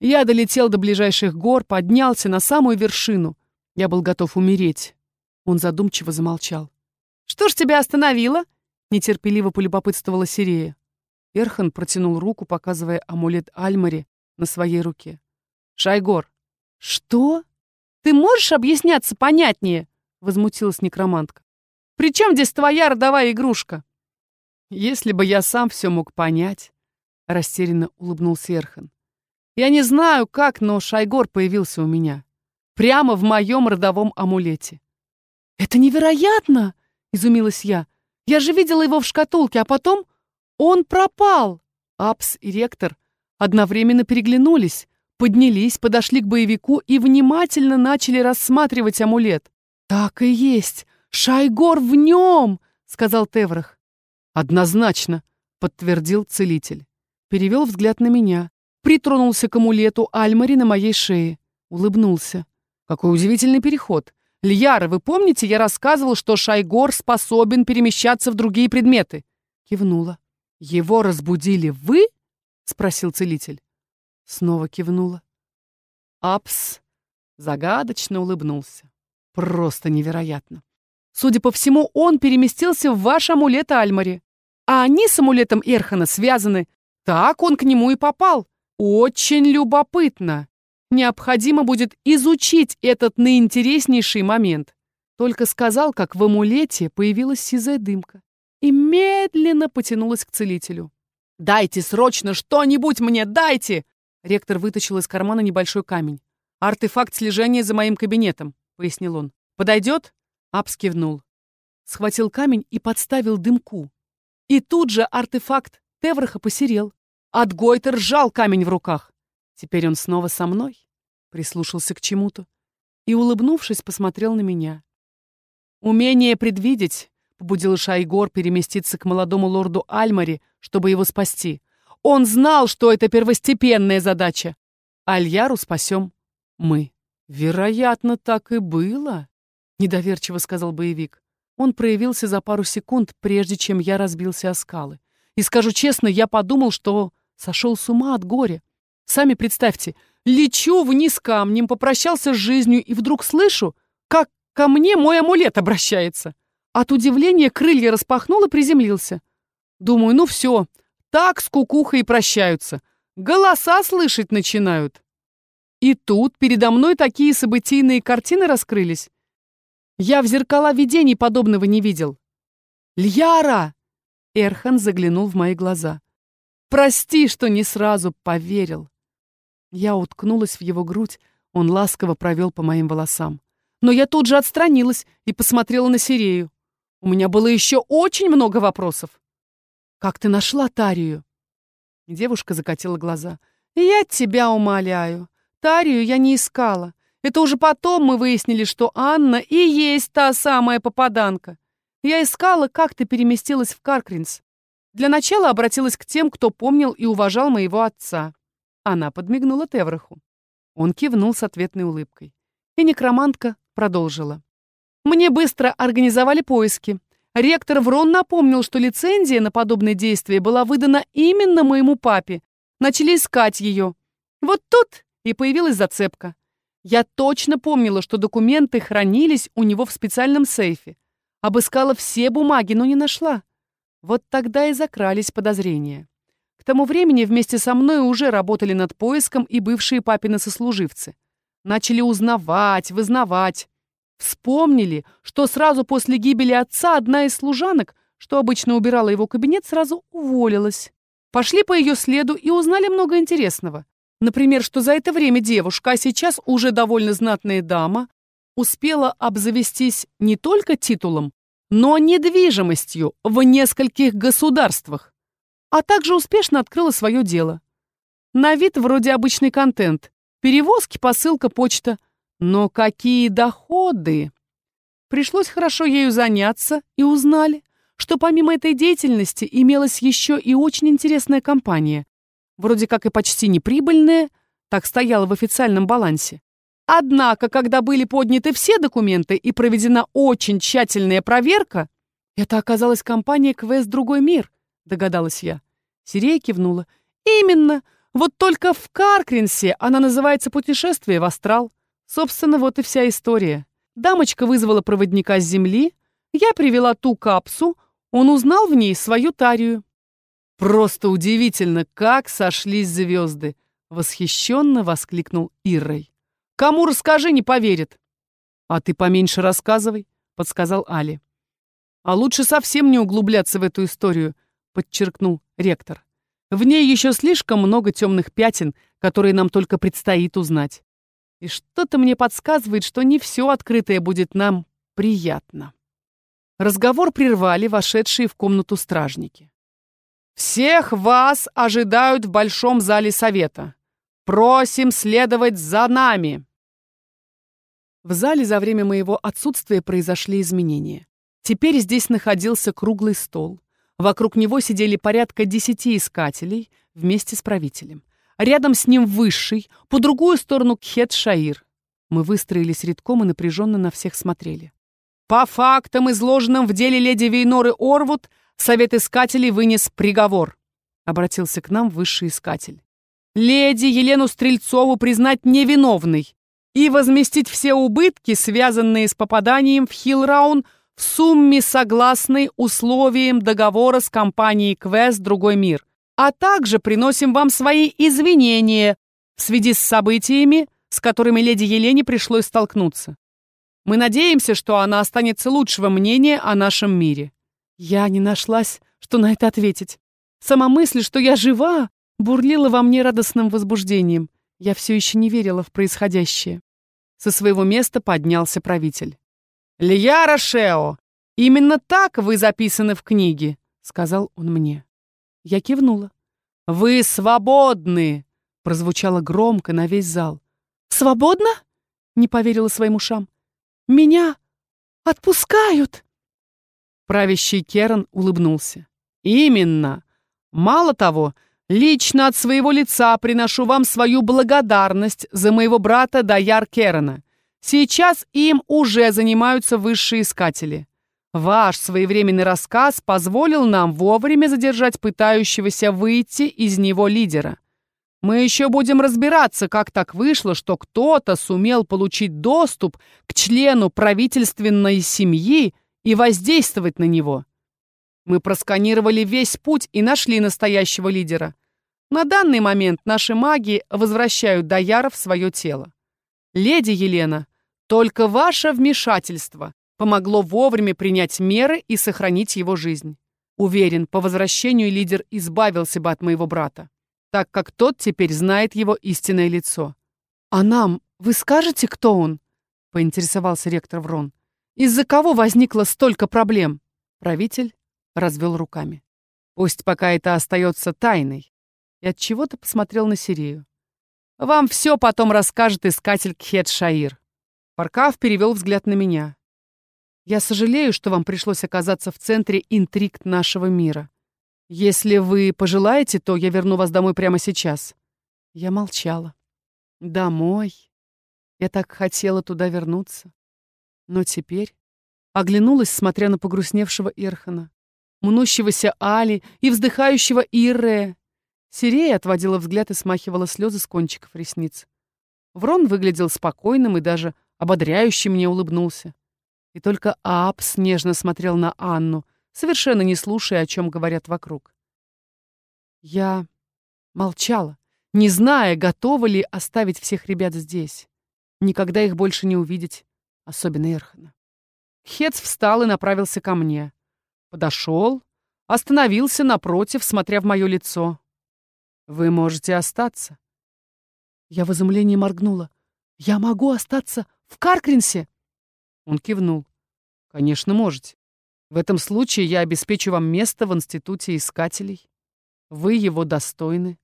Я долетел до ближайших гор, поднялся на самую вершину. Я был готов умереть. Он задумчиво замолчал. «Что ж тебя остановило?» — нетерпеливо полюбопытствовала Сирея. Эрхан протянул руку, показывая амулет Альмари на своей руке. «Шайгор!» «Что? Ты можешь объясняться понятнее?» — возмутилась некромантка. «При чем здесь твоя родовая игрушка?» Если бы я сам все мог понять, растерянно улыбнулся Эрхан. Я не знаю, как, но Шайгор появился у меня. Прямо в моем родовом амулете. Это невероятно! Изумилась я. Я же видела его в шкатулке, а потом он пропал. Апс и ректор одновременно переглянулись, поднялись, подошли к боевику и внимательно начали рассматривать амулет. «Так и есть! Шайгор в нем!» — сказал Теврах. «Однозначно», — подтвердил целитель. Перевел взгляд на меня. Притронулся к амулету Альмари на моей шее. Улыбнулся. Какой удивительный переход. Льяра, вы помните, я рассказывал, что Шайгор способен перемещаться в другие предметы? Кивнула. Его разбудили вы? Спросил целитель. Снова кивнула. Апс загадочно улыбнулся. Просто невероятно. Судя по всему, он переместился в ваш амулет Альмари. А они с амулетом Эрхана связаны. Так он к нему и попал. Очень любопытно. Необходимо будет изучить этот наинтереснейший момент. Только сказал, как в амулете появилась сизая дымка. И медленно потянулась к целителю. «Дайте срочно что-нибудь мне, дайте!» Ректор вытащил из кармана небольшой камень. «Артефакт слежения за моим кабинетом», — пояснил он. «Подойдет?» Апс кивнул. Схватил камень и подставил дымку. И тут же артефакт Тевраха посерел. От Гойтер сжал камень в руках. Теперь он снова со мной. Прислушался к чему-то. И, улыбнувшись, посмотрел на меня. Умение предвидеть побудило Шайгор переместиться к молодому лорду Альмари, чтобы его спасти. Он знал, что это первостепенная задача. Альяру спасем мы. Вероятно, так и было, недоверчиво сказал боевик. Он проявился за пару секунд, прежде чем я разбился о скалы. И скажу честно, я подумал, что сошел с ума от горя. Сами представьте, лечу вниз камнем, попрощался с жизнью и вдруг слышу, как ко мне мой амулет обращается. От удивления крылья распахнул и приземлился. Думаю, ну все, так с кукухой и прощаются. Голоса слышать начинают. И тут передо мной такие событийные картины раскрылись. Я в зеркала видений подобного не видел. «Льяра!» Эрхан заглянул в мои глаза. «Прости, что не сразу поверил». Я уткнулась в его грудь, он ласково провел по моим волосам. Но я тут же отстранилась и посмотрела на Сирею. У меня было еще очень много вопросов. «Как ты нашла Тарию?» Девушка закатила глаза. «Я тебя умоляю. Тарию я не искала. Это уже потом мы выяснили, что Анна и есть та самая попаданка. Я искала, как ты переместилась в Каркринс. Для начала обратилась к тем, кто помнил и уважал моего отца. Она подмигнула Тевраху. Он кивнул с ответной улыбкой. И некромантка продолжила. Мне быстро организовали поиски. Ректор Врон напомнил, что лицензия на подобное действие была выдана именно моему папе. Начали искать ее. Вот тут и появилась зацепка. Я точно помнила, что документы хранились у него в специальном сейфе. Обыскала все бумаги, но не нашла. Вот тогда и закрались подозрения. К тому времени вместе со мной уже работали над поиском и бывшие папины сослуживцы. Начали узнавать, вызнавать. Вспомнили, что сразу после гибели отца одна из служанок, что обычно убирала его кабинет, сразу уволилась. Пошли по ее следу и узнали много интересного. Например, что за это время девушка, а сейчас уже довольно знатная дама, успела обзавестись не только титулом, но недвижимостью в нескольких государствах, а также успешно открыла свое дело. На вид вроде обычный контент. Перевозки, посылка, почта. Но какие доходы! Пришлось хорошо ею заняться и узнали, что помимо этой деятельности имелась еще и очень интересная компания. Вроде как и почти неприбыльная, так стояла в официальном балансе. Однако, когда были подняты все документы и проведена очень тщательная проверка, это оказалась компания «Квест Другой мир», догадалась я. Сирея кивнула. «Именно! Вот только в Каркринсе она называется «Путешествие в астрал». Собственно, вот и вся история. Дамочка вызвала проводника с земли, я привела ту капсу, он узнал в ней свою тарию. Просто удивительно, как сошлись звезды, восхищенно воскликнул Иррой. Кому расскажи, не поверит. А ты поменьше рассказывай, подсказал Али. А лучше совсем не углубляться в эту историю, подчеркнул ректор. В ней еще слишком много темных пятен, которые нам только предстоит узнать. И что-то мне подсказывает, что не все открытое будет нам приятно. Разговор прервали вошедшие в комнату стражники. «Всех вас ожидают в большом зале совета. Просим следовать за нами!» В зале за время моего отсутствия произошли изменения. Теперь здесь находился круглый стол. Вокруг него сидели порядка десяти искателей вместе с правителем. Рядом с ним высший, по другую сторону Кхет Шаир. Мы выстроились редком и напряженно на всех смотрели. По фактам, изложенным в деле леди Вейноры Орвуд, совет искателей вынес приговор. Обратился к нам высший искатель. Леди Елену Стрельцову признать невиновной и возместить все убытки, связанные с попаданием в Хилраун, в сумме согласной условиям договора с компанией Квест «Другой мир», а также приносим вам свои извинения в связи с событиями, с которыми леди Елене пришлось столкнуться. Мы надеемся, что она останется лучшего мнения о нашем мире». Я не нашлась, что на это ответить. Сама мысль, что я жива, бурлила во мне радостным возбуждением. Я все еще не верила в происходящее. Со своего места поднялся правитель. «Лияра Шео, именно так вы записаны в книге», — сказал он мне. Я кивнула. «Вы свободны!» — прозвучало громко на весь зал. «Свободно?» — не поверила своим ушам. «Меня отпускают!» Правящий Керан улыбнулся. «Именно! Мало того, Лично от своего лица приношу вам свою благодарность за моего брата Даяр Керана. Сейчас им уже занимаются высшие искатели. Ваш своевременный рассказ позволил нам вовремя задержать пытающегося выйти из него лидера. Мы еще будем разбираться, как так вышло, что кто-то сумел получить доступ к члену правительственной семьи и воздействовать на него. Мы просканировали весь путь и нашли настоящего лидера. На данный момент наши маги возвращают Даяра в свое тело. Леди Елена, только ваше вмешательство помогло вовремя принять меры и сохранить его жизнь. Уверен, по возвращению лидер избавился бы от моего брата так как тот теперь знает его истинное лицо. «А нам вы скажете, кто он?» — поинтересовался ректор Врон. «Из-за кого возникло столько проблем?» Правитель развел руками. «Пусть пока это остается тайной». И от чего то посмотрел на Сирею. «Вам все потом расскажет искатель Кхет Шаир». Паркав перевел взгляд на меня. «Я сожалею, что вам пришлось оказаться в центре интриг нашего мира. «Если вы пожелаете, то я верну вас домой прямо сейчас». Я молчала. «Домой?» Я так хотела туда вернуться. Но теперь оглянулась, смотря на погрустневшего Ирхана, мнущегося Али и вздыхающего Ирре. Сирея отводила взгляд и смахивала слезы с кончиков ресниц. Врон выглядел спокойным и даже ободряюще мне улыбнулся. И только Апс нежно смотрел на Анну — совершенно не слушая, о чем говорят вокруг. Я молчала, не зная, готова ли оставить всех ребят здесь. Никогда их больше не увидеть, особенно Эрхана. Хец встал и направился ко мне. Подошел, остановился напротив, смотря в мое лицо. «Вы можете остаться». Я в изумлении моргнула. «Я могу остаться в Каркринсе?» Он кивнул. «Конечно, можете. В этом случае я обеспечу вам место в институте искателей. Вы его достойны.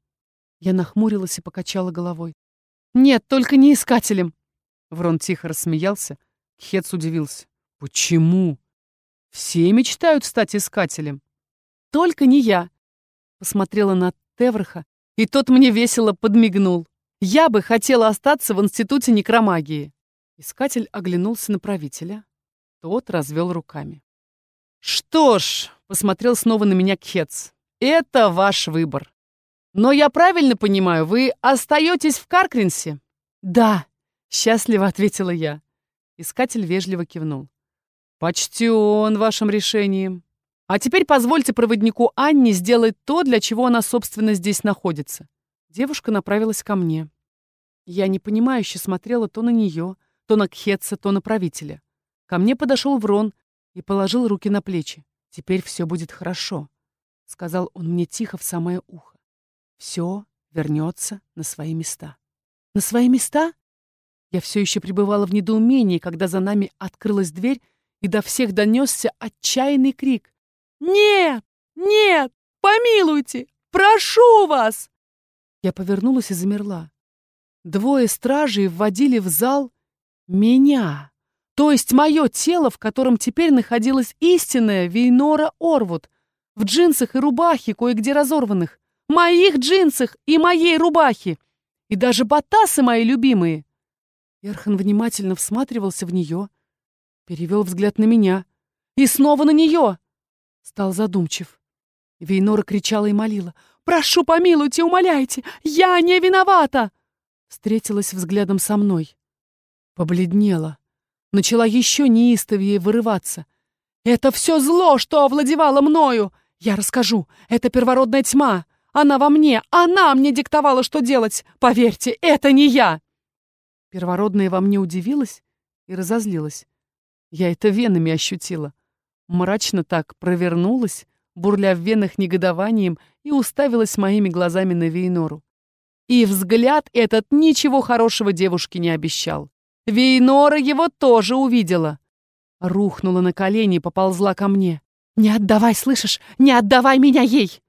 Я нахмурилась и покачала головой. Нет, только не искателем. Врон тихо рассмеялся. Хец удивился. Почему? Все мечтают стать искателем. Только не я. Посмотрела на Тевраха, и тот мне весело подмигнул. Я бы хотела остаться в институте некромагии. Искатель оглянулся на правителя. Тот развел руками. «Что ж», — посмотрел снова на меня Кхец, — «это ваш выбор. Но я правильно понимаю, вы остаетесь в Каркринсе?» «Да», — счастливо ответила я. Искатель вежливо кивнул. «Почтен вашим решением. А теперь позвольте проводнику Анне сделать то, для чего она, собственно, здесь находится». Девушка направилась ко мне. Я непонимающе смотрела то на нее, то на Кхетса, то на правителя. Ко мне подошел Врон, и положил руки на плечи. «Теперь все будет хорошо», — сказал он мне тихо в самое ухо. «Все вернется на свои места». «На свои места?» Я все еще пребывала в недоумении, когда за нами открылась дверь, и до всех донесся отчаянный крик. «Нет! Нет! Помилуйте! Прошу вас!» Я повернулась и замерла. Двое стражей вводили в зал меня. То есть мое тело, в котором теперь находилась истинная Вейнора Орвуд, в джинсах и рубахе, кое-где разорванных, моих джинсах и моей рубахе, и даже батасы мои любимые. Эрхан внимательно всматривался в нее, перевел взгляд на меня и снова на нее. Стал задумчив. Вейнора кричала и молила. «Прошу, помилуйте, умоляйте! Я не виновата!» Встретилась взглядом со мной. Побледнела начала еще неистовее вырываться. «Это все зло, что овладевало мною! Я расскажу, это первородная тьма! Она во мне, она мне диктовала, что делать! Поверьте, это не я!» Первородная во мне удивилась и разозлилась. Я это венами ощутила. Мрачно так провернулась, бурля в венах негодованием, и уставилась моими глазами на Вейнору. И взгляд этот ничего хорошего девушке не обещал. Вейнора его тоже увидела. Рухнула на колени и поползла ко мне. «Не отдавай, слышишь? Не отдавай меня ей!»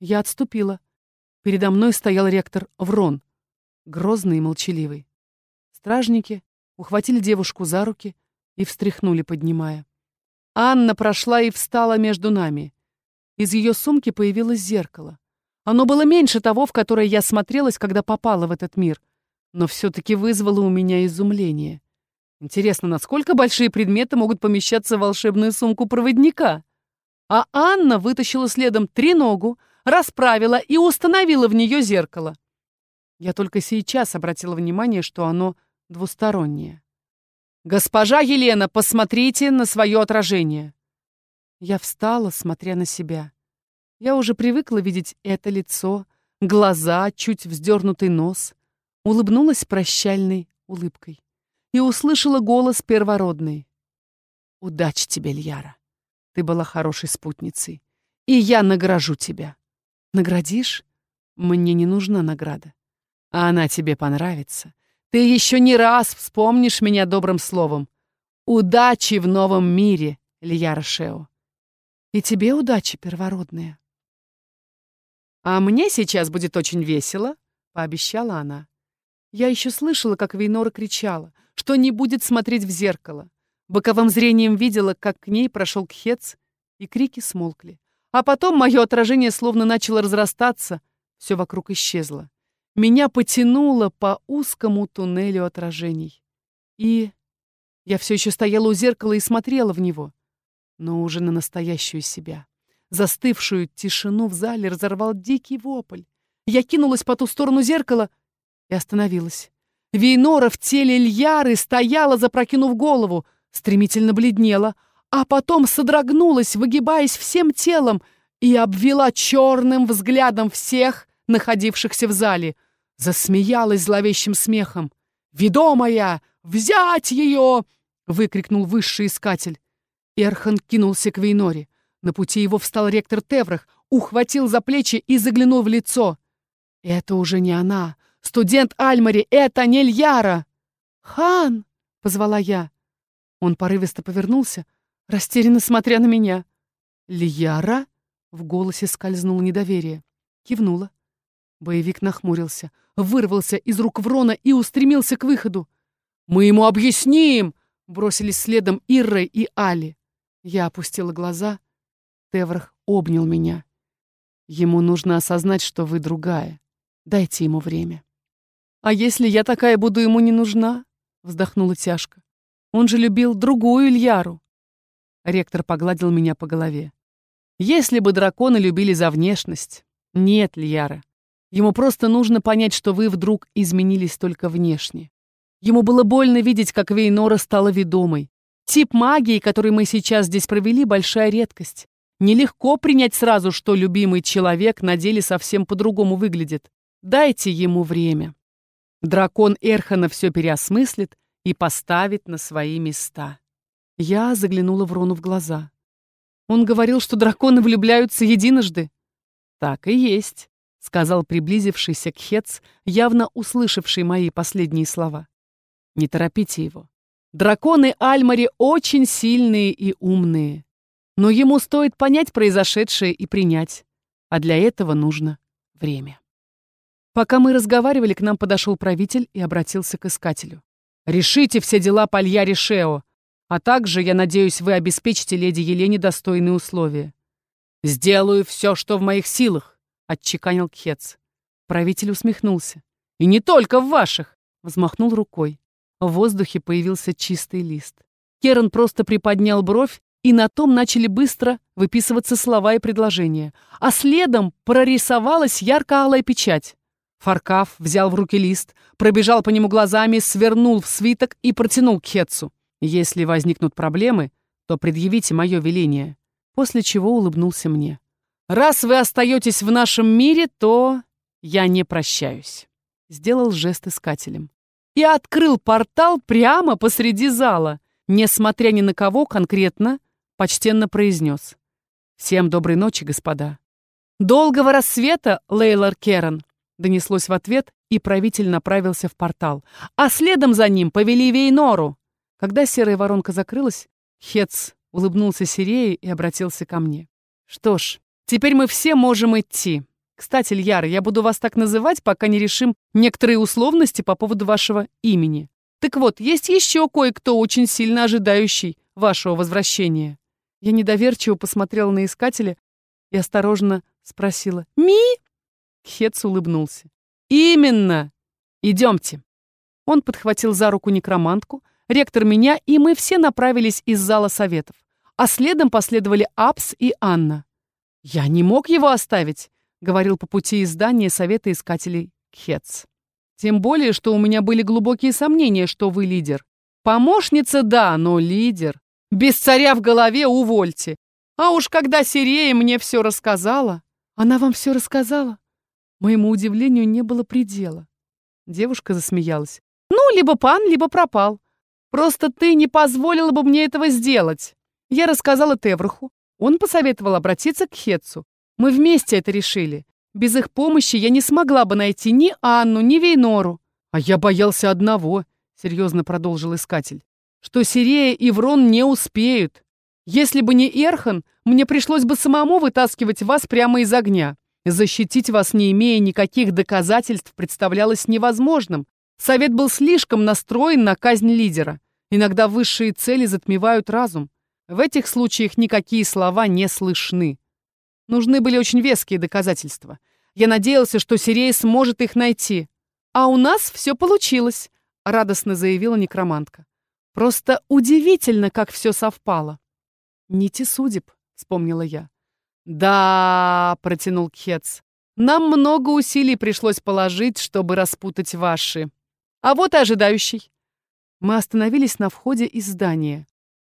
Я отступила. Передо мной стоял ректор Врон, грозный и молчаливый. Стражники ухватили девушку за руки и встряхнули, поднимая. Анна прошла и встала между нами. Из ее сумки появилось зеркало. Оно было меньше того, в которое я смотрелась, когда попала в этот мир, но все-таки вызвало у меня изумление. Интересно, насколько большие предметы могут помещаться в волшебную сумку проводника? А Анна вытащила следом треногу, расправила и установила в нее зеркало. Я только сейчас обратила внимание, что оно двустороннее. «Госпожа Елена, посмотрите на свое отражение!» Я встала, смотря на себя. Я уже привыкла видеть это лицо, глаза, чуть вздернутый нос, улыбнулась прощальной улыбкой и услышала голос первородный. «Удачи тебе, Льяра! Ты была хорошей спутницей, и я награжу тебя. Наградишь? Мне не нужна награда. А она тебе понравится. Ты еще не раз вспомнишь меня добрым словом. Удачи в новом мире, Льяра Шео. И тебе удачи, первородная. «А мне сейчас будет очень весело», — пообещала она. Я еще слышала, как Вейнора кричала, что не будет смотреть в зеркало. Боковым зрением видела, как к ней прошел Кхец, и крики смолкли. А потом мое отражение словно начало разрастаться, все вокруг исчезло. Меня потянуло по узкому туннелю отражений. И я все еще стояла у зеркала и смотрела в него, но уже на настоящую себя. Застывшую тишину в зале разорвал дикий вопль. Я кинулась по ту сторону зеркала и остановилась. Вейнора в теле Льяры стояла, запрокинув голову, стремительно бледнела, а потом содрогнулась, выгибаясь всем телом, и обвела черным взглядом всех, находившихся в зале. Засмеялась зловещим смехом. «Ведомая! Взять ее!» — выкрикнул высший искатель. Эрхан кинулся к Вейноре. На пути его встал ректор Теврах, ухватил за плечи и заглянул в лицо. «Это уже не она. Студент Альмари, это не Льяра!» «Хан!» — позвала я. Он порывисто повернулся, растерянно смотря на меня. «Льяра?» — в голосе скользнуло недоверие. Кивнула. Боевик нахмурился, вырвался из рук Врона и устремился к выходу. «Мы ему объясним!» — бросились следом Ирра и Али. Я опустила глаза Теврах обнял меня. Ему нужно осознать, что вы другая. Дайте ему время. А если я такая буду ему не нужна? Вздохнула тяжко. Он же любил другую Ильяру. Ректор погладил меня по голове. Если бы драконы любили за внешность. Нет, Льяра. Ему просто нужно понять, что вы вдруг изменились только внешне. Ему было больно видеть, как Вейнора стала ведомой. Тип магии, который мы сейчас здесь провели, большая редкость. Нелегко принять сразу, что любимый человек на деле совсем по-другому выглядит. Дайте ему время. Дракон Эрхана все переосмыслит и поставит на свои места. Я заглянула Врону в глаза. Он говорил, что драконы влюбляются единожды. Так и есть, сказал приблизившийся к Хец, явно услышавший мои последние слова. Не торопите его. Драконы Альмари очень сильные и умные. Но ему стоит понять произошедшее и принять. А для этого нужно время. Пока мы разговаривали, к нам подошел правитель и обратился к искателю. «Решите все дела по Льяре Шео, а также, я надеюсь, вы обеспечите леди Елене достойные условия». «Сделаю все, что в моих силах», — отчеканил Кхец. Правитель усмехнулся. «И не только в ваших!» — взмахнул рукой. В воздухе появился чистый лист. Керан просто приподнял бровь и на том начали быстро выписываться слова и предложения. А следом прорисовалась ярко-алая печать. Фаркав взял в руки лист, пробежал по нему глазами, свернул в свиток и протянул к Хетцу. «Если возникнут проблемы, то предъявите мое веление». После чего улыбнулся мне. «Раз вы остаетесь в нашем мире, то я не прощаюсь». Сделал жест искателем. И открыл портал прямо посреди зала. Несмотря ни на кого конкретно, почтенно произнес. «Всем доброй ночи, господа». «Долгого рассвета, Лейлор Керан!» донеслось в ответ, и правитель направился в портал. А следом за ним повели Вейнору. Когда серая воронка закрылась, Хец улыбнулся Сирее и обратился ко мне. «Что ж, теперь мы все можем идти. Кстати, Льяр, я буду вас так называть, пока не решим некоторые условности по поводу вашего имени. Так вот, есть еще кое-кто очень сильно ожидающий вашего возвращения». Я недоверчиво посмотрела на искателя и осторожно спросила «Ми?». Кхец улыбнулся. «Именно! Идемте!» Он подхватил за руку некромантку, ректор меня, и мы все направились из зала советов. А следом последовали Апс и Анна. «Я не мог его оставить», — говорил по пути из здания Совета Искателей Кхец. «Тем более, что у меня были глубокие сомнения, что вы лидер. Помощница, да, но лидер. Без царя в голове увольте. А уж когда Сирея мне все рассказала...» «Она вам все рассказала?» Моему удивлению не было предела. Девушка засмеялась. «Ну, либо пан, либо пропал. Просто ты не позволила бы мне этого сделать. Я рассказала Тевраху. Он посоветовал обратиться к Хетцу. Мы вместе это решили. Без их помощи я не смогла бы найти ни Анну, ни Вейнору. А я боялся одного, серьезно продолжил искатель, что Сирея и Врон не успеют. Если бы не Эрхан, мне пришлось бы самому вытаскивать вас прямо из огня. Защитить вас, не имея никаких доказательств, представлялось невозможным. Совет был слишком настроен на казнь лидера. Иногда высшие цели затмевают разум. В этих случаях никакие слова не слышны. Нужны были очень веские доказательства. Я надеялся, что Сирей сможет их найти. А у нас все получилось, радостно заявила некромантка. Просто удивительно, как все совпало. Нити судеб, вспомнила я. «Да», — протянул Кхец, — «нам много усилий пришлось положить, чтобы распутать ваши. А вот и ожидающий». Мы остановились на входе из здания.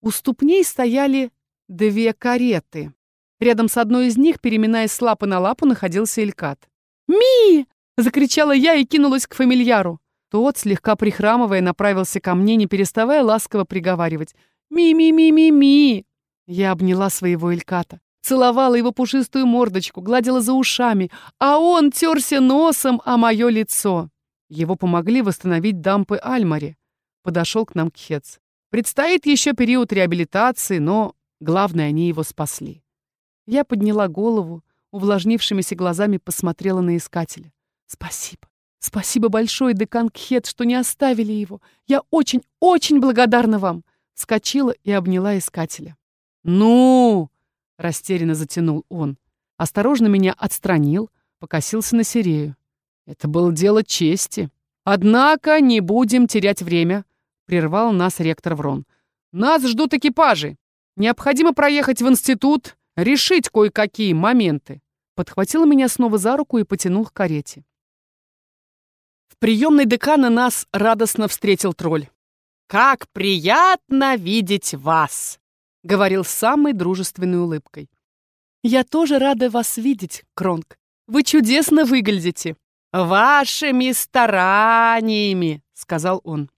У ступней стояли две кареты. Рядом с одной из них, переминаясь с лапы на лапу, находился Элькат. «Ми!» — закричала я и кинулась к фамильяру. Тот, слегка прихрамывая, направился ко мне, не переставая ласково приговаривать. «Ми-ми-ми-ми-ми!» Я обняла своего Эльката целовала его пушистую мордочку, гладила за ушами, а он терся носом о мое лицо. Его помогли восстановить дампы Альмари. Подошел к нам Кхец. Предстоит еще период реабилитации, но главное, они его спасли. Я подняла голову, увлажнившимися глазами посмотрела на искателя. Спасибо. Спасибо большое, декан Кхет, что не оставили его. Я очень-очень благодарна вам. Вскочила и обняла искателя. «Ну!» Растерянно затянул он. Осторожно меня отстранил, покосился на Сирею. Это было дело чести. Однако не будем терять время, прервал нас ректор Врон. Нас ждут экипажи. Необходимо проехать в институт, решить кое-какие моменты. Подхватил меня снова за руку и потянул к карете. В приемной декана нас радостно встретил тролль. «Как приятно видеть вас!» — говорил с самой дружественной улыбкой. «Я тоже рада вас видеть, Кронг. Вы чудесно выглядите». «Вашими стараниями», — сказал он.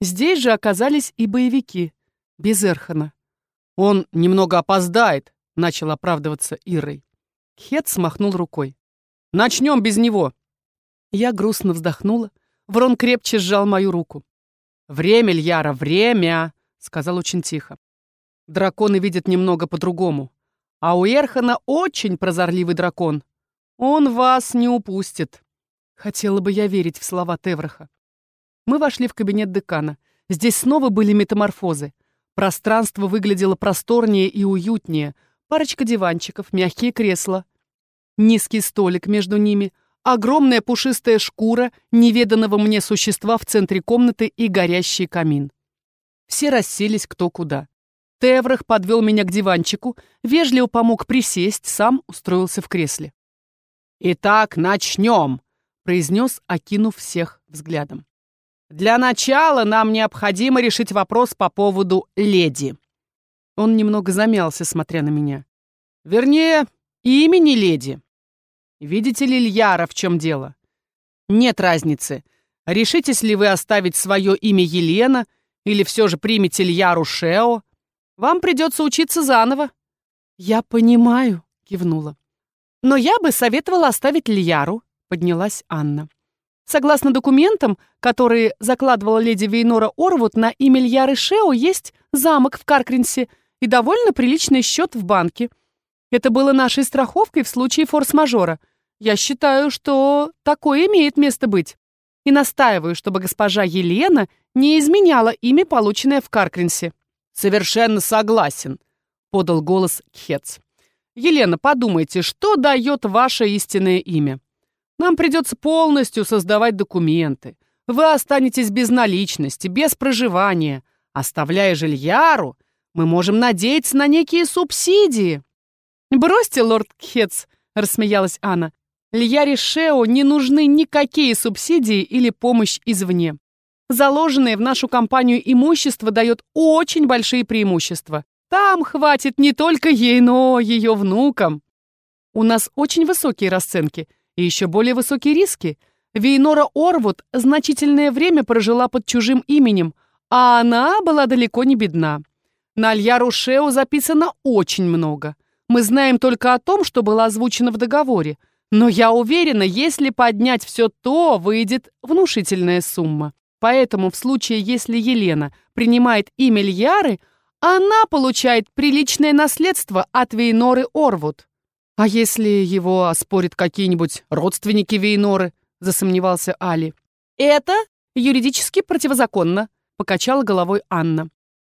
Здесь же оказались и боевики, без Эрхана. «Он немного опоздает», — начал оправдываться Ирой. Хет смахнул рукой. «Начнем без него». Я грустно вздохнула. Врон крепче сжал мою руку. «Время, Льяра, время!» — сказал очень тихо. Драконы видят немного по-другому. А у Эрхана очень прозорливый дракон. Он вас не упустит. Хотела бы я верить в слова Тевраха. Мы вошли в кабинет декана. Здесь снова были метаморфозы. Пространство выглядело просторнее и уютнее. Парочка диванчиков, мягкие кресла. Низкий столик между ними, огромная пушистая шкура неведанного мне существа в центре комнаты и горящий камин. Все расселись кто куда. Теврах подвел меня к диванчику, вежливо помог присесть, сам устроился в кресле. «Итак, начнем», — произнес, окинув всех взглядом. «Для начала нам необходимо решить вопрос по поводу леди». Он немного замялся, смотря на меня. «Вернее, имени леди. Видите ли, Льяра, в чем дело? Нет разницы, решитесь ли вы оставить свое имя Елена или все же примете Льяру Шео, вам придется учиться заново». «Я понимаю», — кивнула. «Но я бы советовала оставить Льяру», — поднялась Анна. Согласно документам, которые закладывала леди Вейнора Орвуд, на имя Льяры Шео есть замок в Каркринсе и довольно приличный счет в банке. Это было нашей страховкой в случае форс-мажора. Я считаю, что такое имеет место быть. И настаиваю, чтобы госпожа Елена не изменяла имя, полученное в Каркринсе. «Совершенно согласен», — подал голос Кхец. «Елена, подумайте, что дает ваше истинное имя? Нам придется полностью создавать документы. Вы останетесь без наличности, без проживания. Оставляя жильяру, мы можем надеяться на некие субсидии. «Бросьте, лорд Кхец», — рассмеялась Анна. «Льяре Шео не нужны никакие субсидии или помощь извне. Заложенное в нашу компанию имущество дает очень большие преимущества. Там хватит не только ей, но и ее внукам. У нас очень высокие расценки и еще более высокие риски. Вейнора Орвуд значительное время прожила под чужим именем, а она была далеко не бедна. На Альяру Шео записано очень много. Мы знаем только о том, что было озвучено в договоре. Но я уверена, если поднять все то, выйдет внушительная сумма. Поэтому в случае, если Елена принимает имя Льяры, она получает приличное наследство от Вейноры Орвуд. А если его оспорят какие-нибудь родственники Вейноры, засомневался Али. Это юридически противозаконно, покачала головой Анна.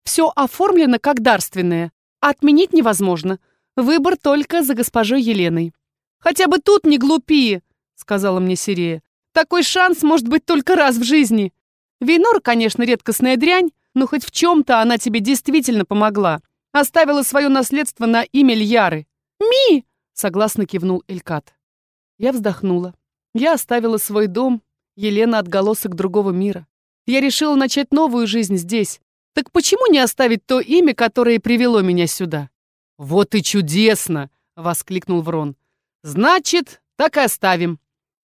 Все оформлено как дарственное. Отменить невозможно. Выбор только за госпожой Еленой. Хотя бы тут не глупи, сказала мне Сирея. Такой шанс может быть только раз в жизни. Вейнор, конечно, редкостная дрянь, но хоть в чем-то она тебе действительно помогла. Оставила свое наследство на имя Льяры. «Ми!» — согласно кивнул Элькат. Я вздохнула. Я оставила свой дом, Елена — отголосок другого мира. Я решила начать новую жизнь здесь. Так почему не оставить то имя, которое привело меня сюда? «Вот и чудесно!» — воскликнул Врон. «Значит, так и оставим».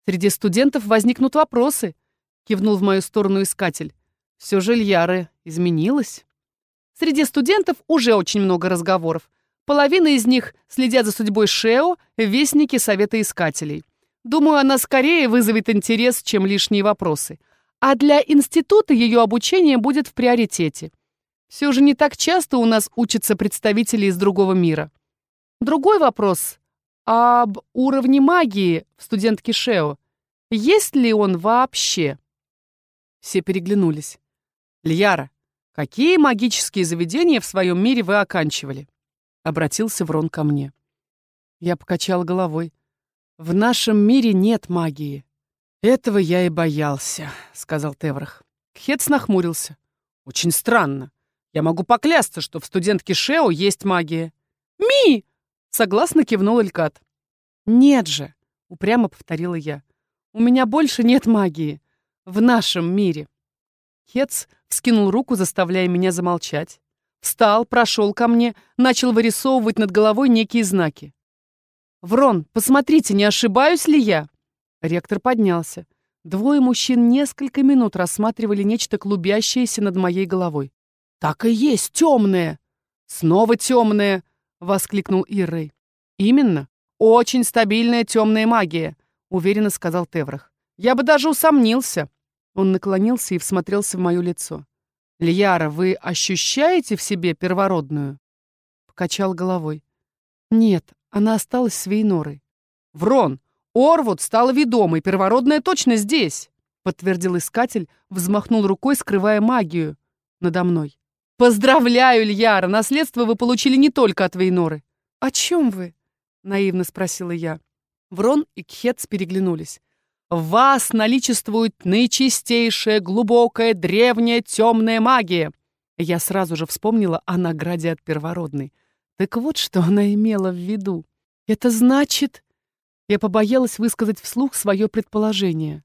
Среди студентов возникнут вопросы — кивнул в мою сторону искатель. Все же Льяра изменилась. Среди студентов уже очень много разговоров. Половина из них следят за судьбой Шео, вестники Совета Искателей. Думаю, она скорее вызовет интерес, чем лишние вопросы. А для института ее обучение будет в приоритете. Все же не так часто у нас учатся представители из другого мира. Другой вопрос об уровне магии в студентке Шео. Есть ли он вообще? Все переглянулись. «Льяра, какие магические заведения в своем мире вы оканчивали?» Обратился Врон ко мне. Я покачал головой. «В нашем мире нет магии». «Этого я и боялся», — сказал Теврах. Хец нахмурился. «Очень странно. Я могу поклясться, что в студентке Шео есть магия». «Ми!» — согласно кивнул Элькат. «Нет же», — упрямо повторила я. «У меня больше нет магии в нашем мире. Хец вскинул руку, заставляя меня замолчать. Встал, прошел ко мне, начал вырисовывать над головой некие знаки. «Врон, посмотрите, не ошибаюсь ли я?» Ректор поднялся. Двое мужчин несколько минут рассматривали нечто клубящееся над моей головой. «Так и есть, темное!» «Снова темное!» — воскликнул Иррей. «Именно. Очень стабильная темная магия», — уверенно сказал Теврах. «Я бы даже усомнился. Он наклонился и всмотрелся в мое лицо. «Льяра, вы ощущаете в себе первородную?» Покачал головой. «Нет, она осталась с Вейнорой». «Врон! Орвуд стала ведомой, первородная точно здесь!» Подтвердил искатель, взмахнул рукой, скрывая магию надо мной. «Поздравляю, Льяра! Наследство вы получили не только от Вейноры!» «О чем вы?» — наивно спросила я. Врон и Кхец переглянулись. В вас наличествует наичистейшая, глубокая, древняя, темная магия. Я сразу же вспомнила о награде от первородной. Так вот, что она имела в виду. Это значит... Я побоялась высказать вслух свое предположение.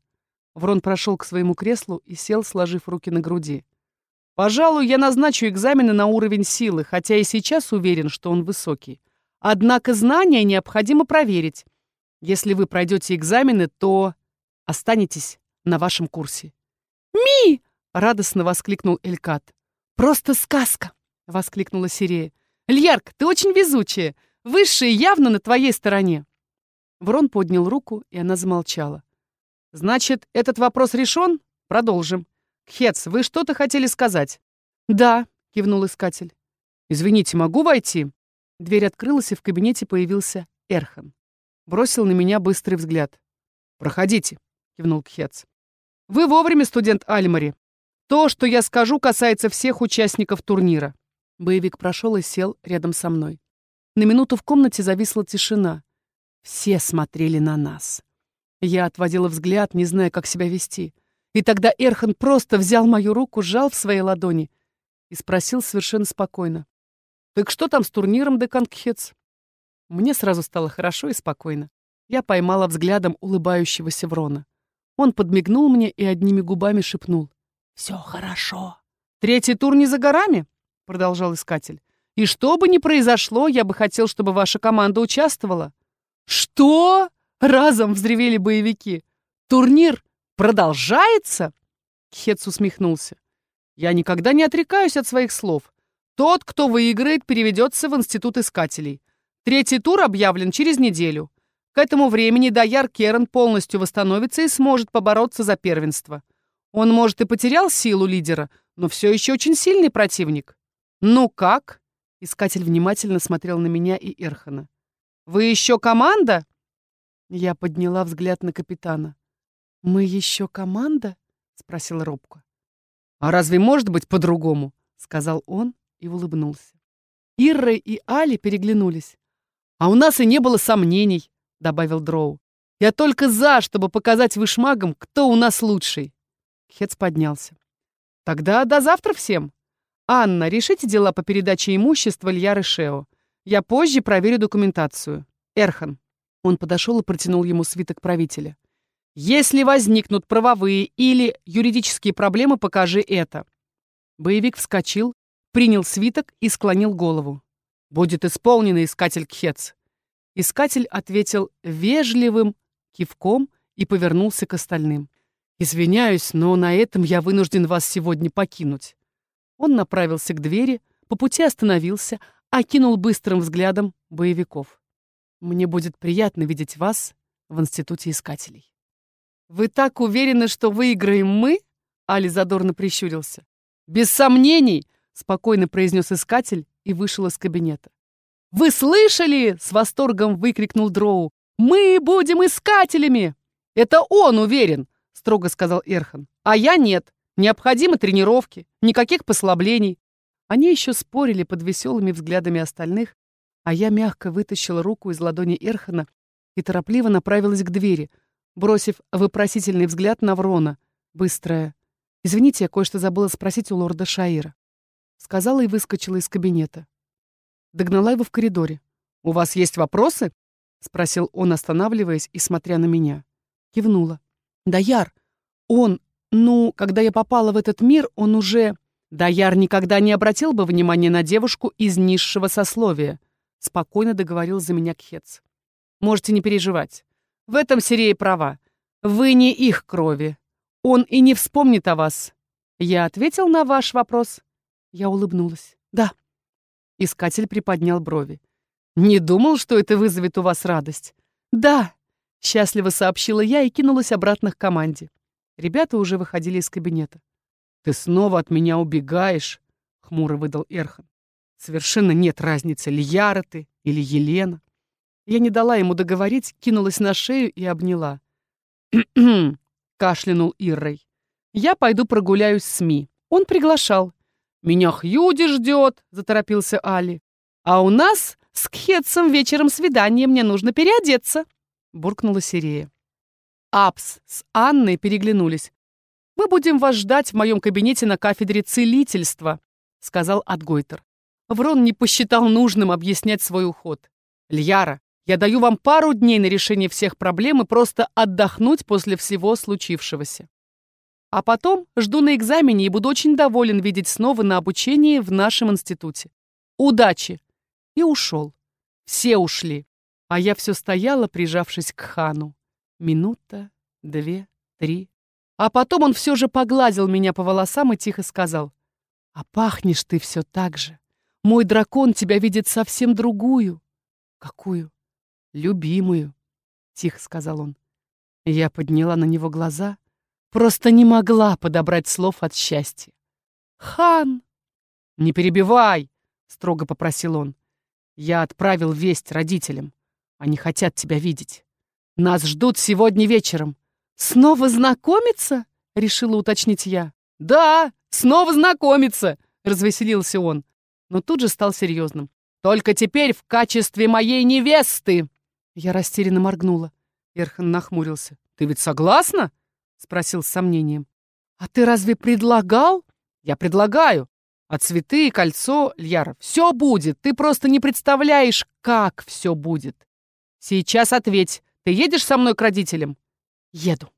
Врон прошел к своему креслу и сел, сложив руки на груди. «Пожалуй, я назначу экзамены на уровень силы, хотя и сейчас уверен, что он высокий. Однако знания необходимо проверить. Если вы пройдете экзамены, то останетесь на вашем курсе». «Ми!» — радостно воскликнул Элькат. «Просто сказка!» — воскликнула Сирея. «Льярк, ты очень везучая! Высшие явно на твоей стороне!» Врон поднял руку, и она замолчала. «Значит, этот вопрос решен? Продолжим. Кхец, вы что-то хотели сказать?» «Да», — кивнул искатель. «Извините, могу войти?» Дверь открылась, и в кабинете появился Эрхан. Бросил на меня быстрый взгляд. «Проходите», — кивнул Кхец. «Вы вовремя, студент Альмари. То, что я скажу, касается всех участников турнира». Боевик прошел и сел рядом со мной. На минуту в комнате зависла тишина. Все смотрели на нас. Я отводила взгляд, не зная, как себя вести. И тогда Эрхан просто взял мою руку, сжал в своей ладони и спросил совершенно спокойно. «Так что там с турниром, Декан Кхец?» Мне сразу стало хорошо и спокойно. Я поймала взглядом улыбающегося Врона. Он подмигнул мне и одними губами шепнул. «Все хорошо». «Третий тур не за горами?» — продолжал искатель. «И что бы ни произошло, я бы хотел, чтобы ваша команда участвовала». «Что?» — разом взревели боевики. «Турнир продолжается?» Хец усмехнулся. «Я никогда не отрекаюсь от своих слов. Тот, кто выиграет, переведется в Институт Искателей. Третий тур объявлен через неделю. К этому времени Даяр Керн полностью восстановится и сможет побороться за первенство. Он, может, и потерял силу лидера, но все еще очень сильный противник. Ну как? Искатель внимательно смотрел на меня и Эрхана. Вы еще команда? Я подняла взгляд на капитана. Мы еще команда? спросила робко. А разве может быть по-другому? сказал он и улыбнулся. Ирра и Али переглянулись. А у нас и не было сомнений, добавил Дроу. «Я только за, чтобы показать вышмагам, кто у нас лучший». Хец поднялся. «Тогда до завтра всем. Анна, решите дела по передаче имущества Льяры Шео. Я позже проверю документацию. Эрхан». Он подошел и протянул ему свиток правителя. «Если возникнут правовые или юридические проблемы, покажи это». Боевик вскочил, принял свиток и склонил голову. «Будет исполнено, искатель Кхец. Искатель ответил вежливым кивком и повернулся к остальным. «Извиняюсь, но на этом я вынужден вас сегодня покинуть». Он направился к двери, по пути остановился, окинул быстрым взглядом боевиков. «Мне будет приятно видеть вас в Институте Искателей». «Вы так уверены, что выиграем мы?» Али задорно прищурился. «Без сомнений!» — спокойно произнес Искатель и вышел из кабинета. «Вы слышали?» — с восторгом выкрикнул Дроу. «Мы будем искателями!» «Это он уверен!» — строго сказал Эрхан. «А я нет. Необходимы тренировки, никаких послаблений». Они еще спорили под веселыми взглядами остальных, а я мягко вытащила руку из ладони Эрхана и торопливо направилась к двери, бросив вопросительный взгляд на Врона. Быстрая. «Извините, я кое-что забыла спросить у лорда Шаира». Сказала и выскочила из кабинета. Догнала его в коридоре. «У вас есть вопросы?» — спросил он, останавливаясь и смотря на меня. Кивнула. «Даяр, он, ну, когда я попала в этот мир, он уже...» «Даяр никогда не обратил бы внимания на девушку из низшего сословия», — спокойно договорил за меня Кхец. «Можете не переживать. В этом Сирия права. Вы не их крови. Он и не вспомнит о вас. Я ответил на ваш вопрос?» Я улыбнулась. «Да». Искатель приподнял брови. «Не думал, что это вызовет у вас радость?» «Да!» — счастливо сообщила я и кинулась обратно к команде. Ребята уже выходили из кабинета. «Ты снова от меня убегаешь?» — хмуро выдал Эрхан. «Совершенно нет разницы, Льяра ты или Елена». Я не дала ему договорить, кинулась на шею и обняла. «Кхм!» — кашлянул Иррой. «Я пойду прогуляюсь с Ми. Он приглашал. «Меня Хьюди ждет», — заторопился Али. «А у нас с Кхетсом вечером свидание, мне нужно переодеться», — буркнула Сирея. Апс с Анной переглянулись. «Мы будем вас ждать в моем кабинете на кафедре целительства», — сказал Адгойтер. Врон не посчитал нужным объяснять свой уход. «Льяра, я даю вам пару дней на решение всех проблем и просто отдохнуть после всего случившегося. А потом жду на экзамене и буду очень доволен видеть снова на обучении в нашем институте. Удачи!» И ушел. Все ушли. А я все стояла, прижавшись к хану. Минута, две, три. А потом он все же погладил меня по волосам и тихо сказал. «А пахнешь ты все так же. Мой дракон тебя видит совсем другую». «Какую?» «Любимую», — тихо сказал он. Я подняла на него глаза — Просто не могла подобрать слов от счастья. «Хан!» «Не перебивай!» — строго попросил он. «Я отправил весть родителям. Они хотят тебя видеть. Нас ждут сегодня вечером». «Снова знакомиться?» — решила уточнить я. «Да, снова знакомиться!» — развеселился он. Но тут же стал серьезным. «Только теперь в качестве моей невесты!» Я растерянно моргнула. Эрхан нахмурился. ты ведь согласна?» — спросил с сомнением. «А ты разве предлагал?» «Я предлагаю. А цветы и кольцо, Льяра, все будет. Ты просто не представляешь, как все будет. Сейчас ответь. Ты едешь со мной к родителям?» «Еду».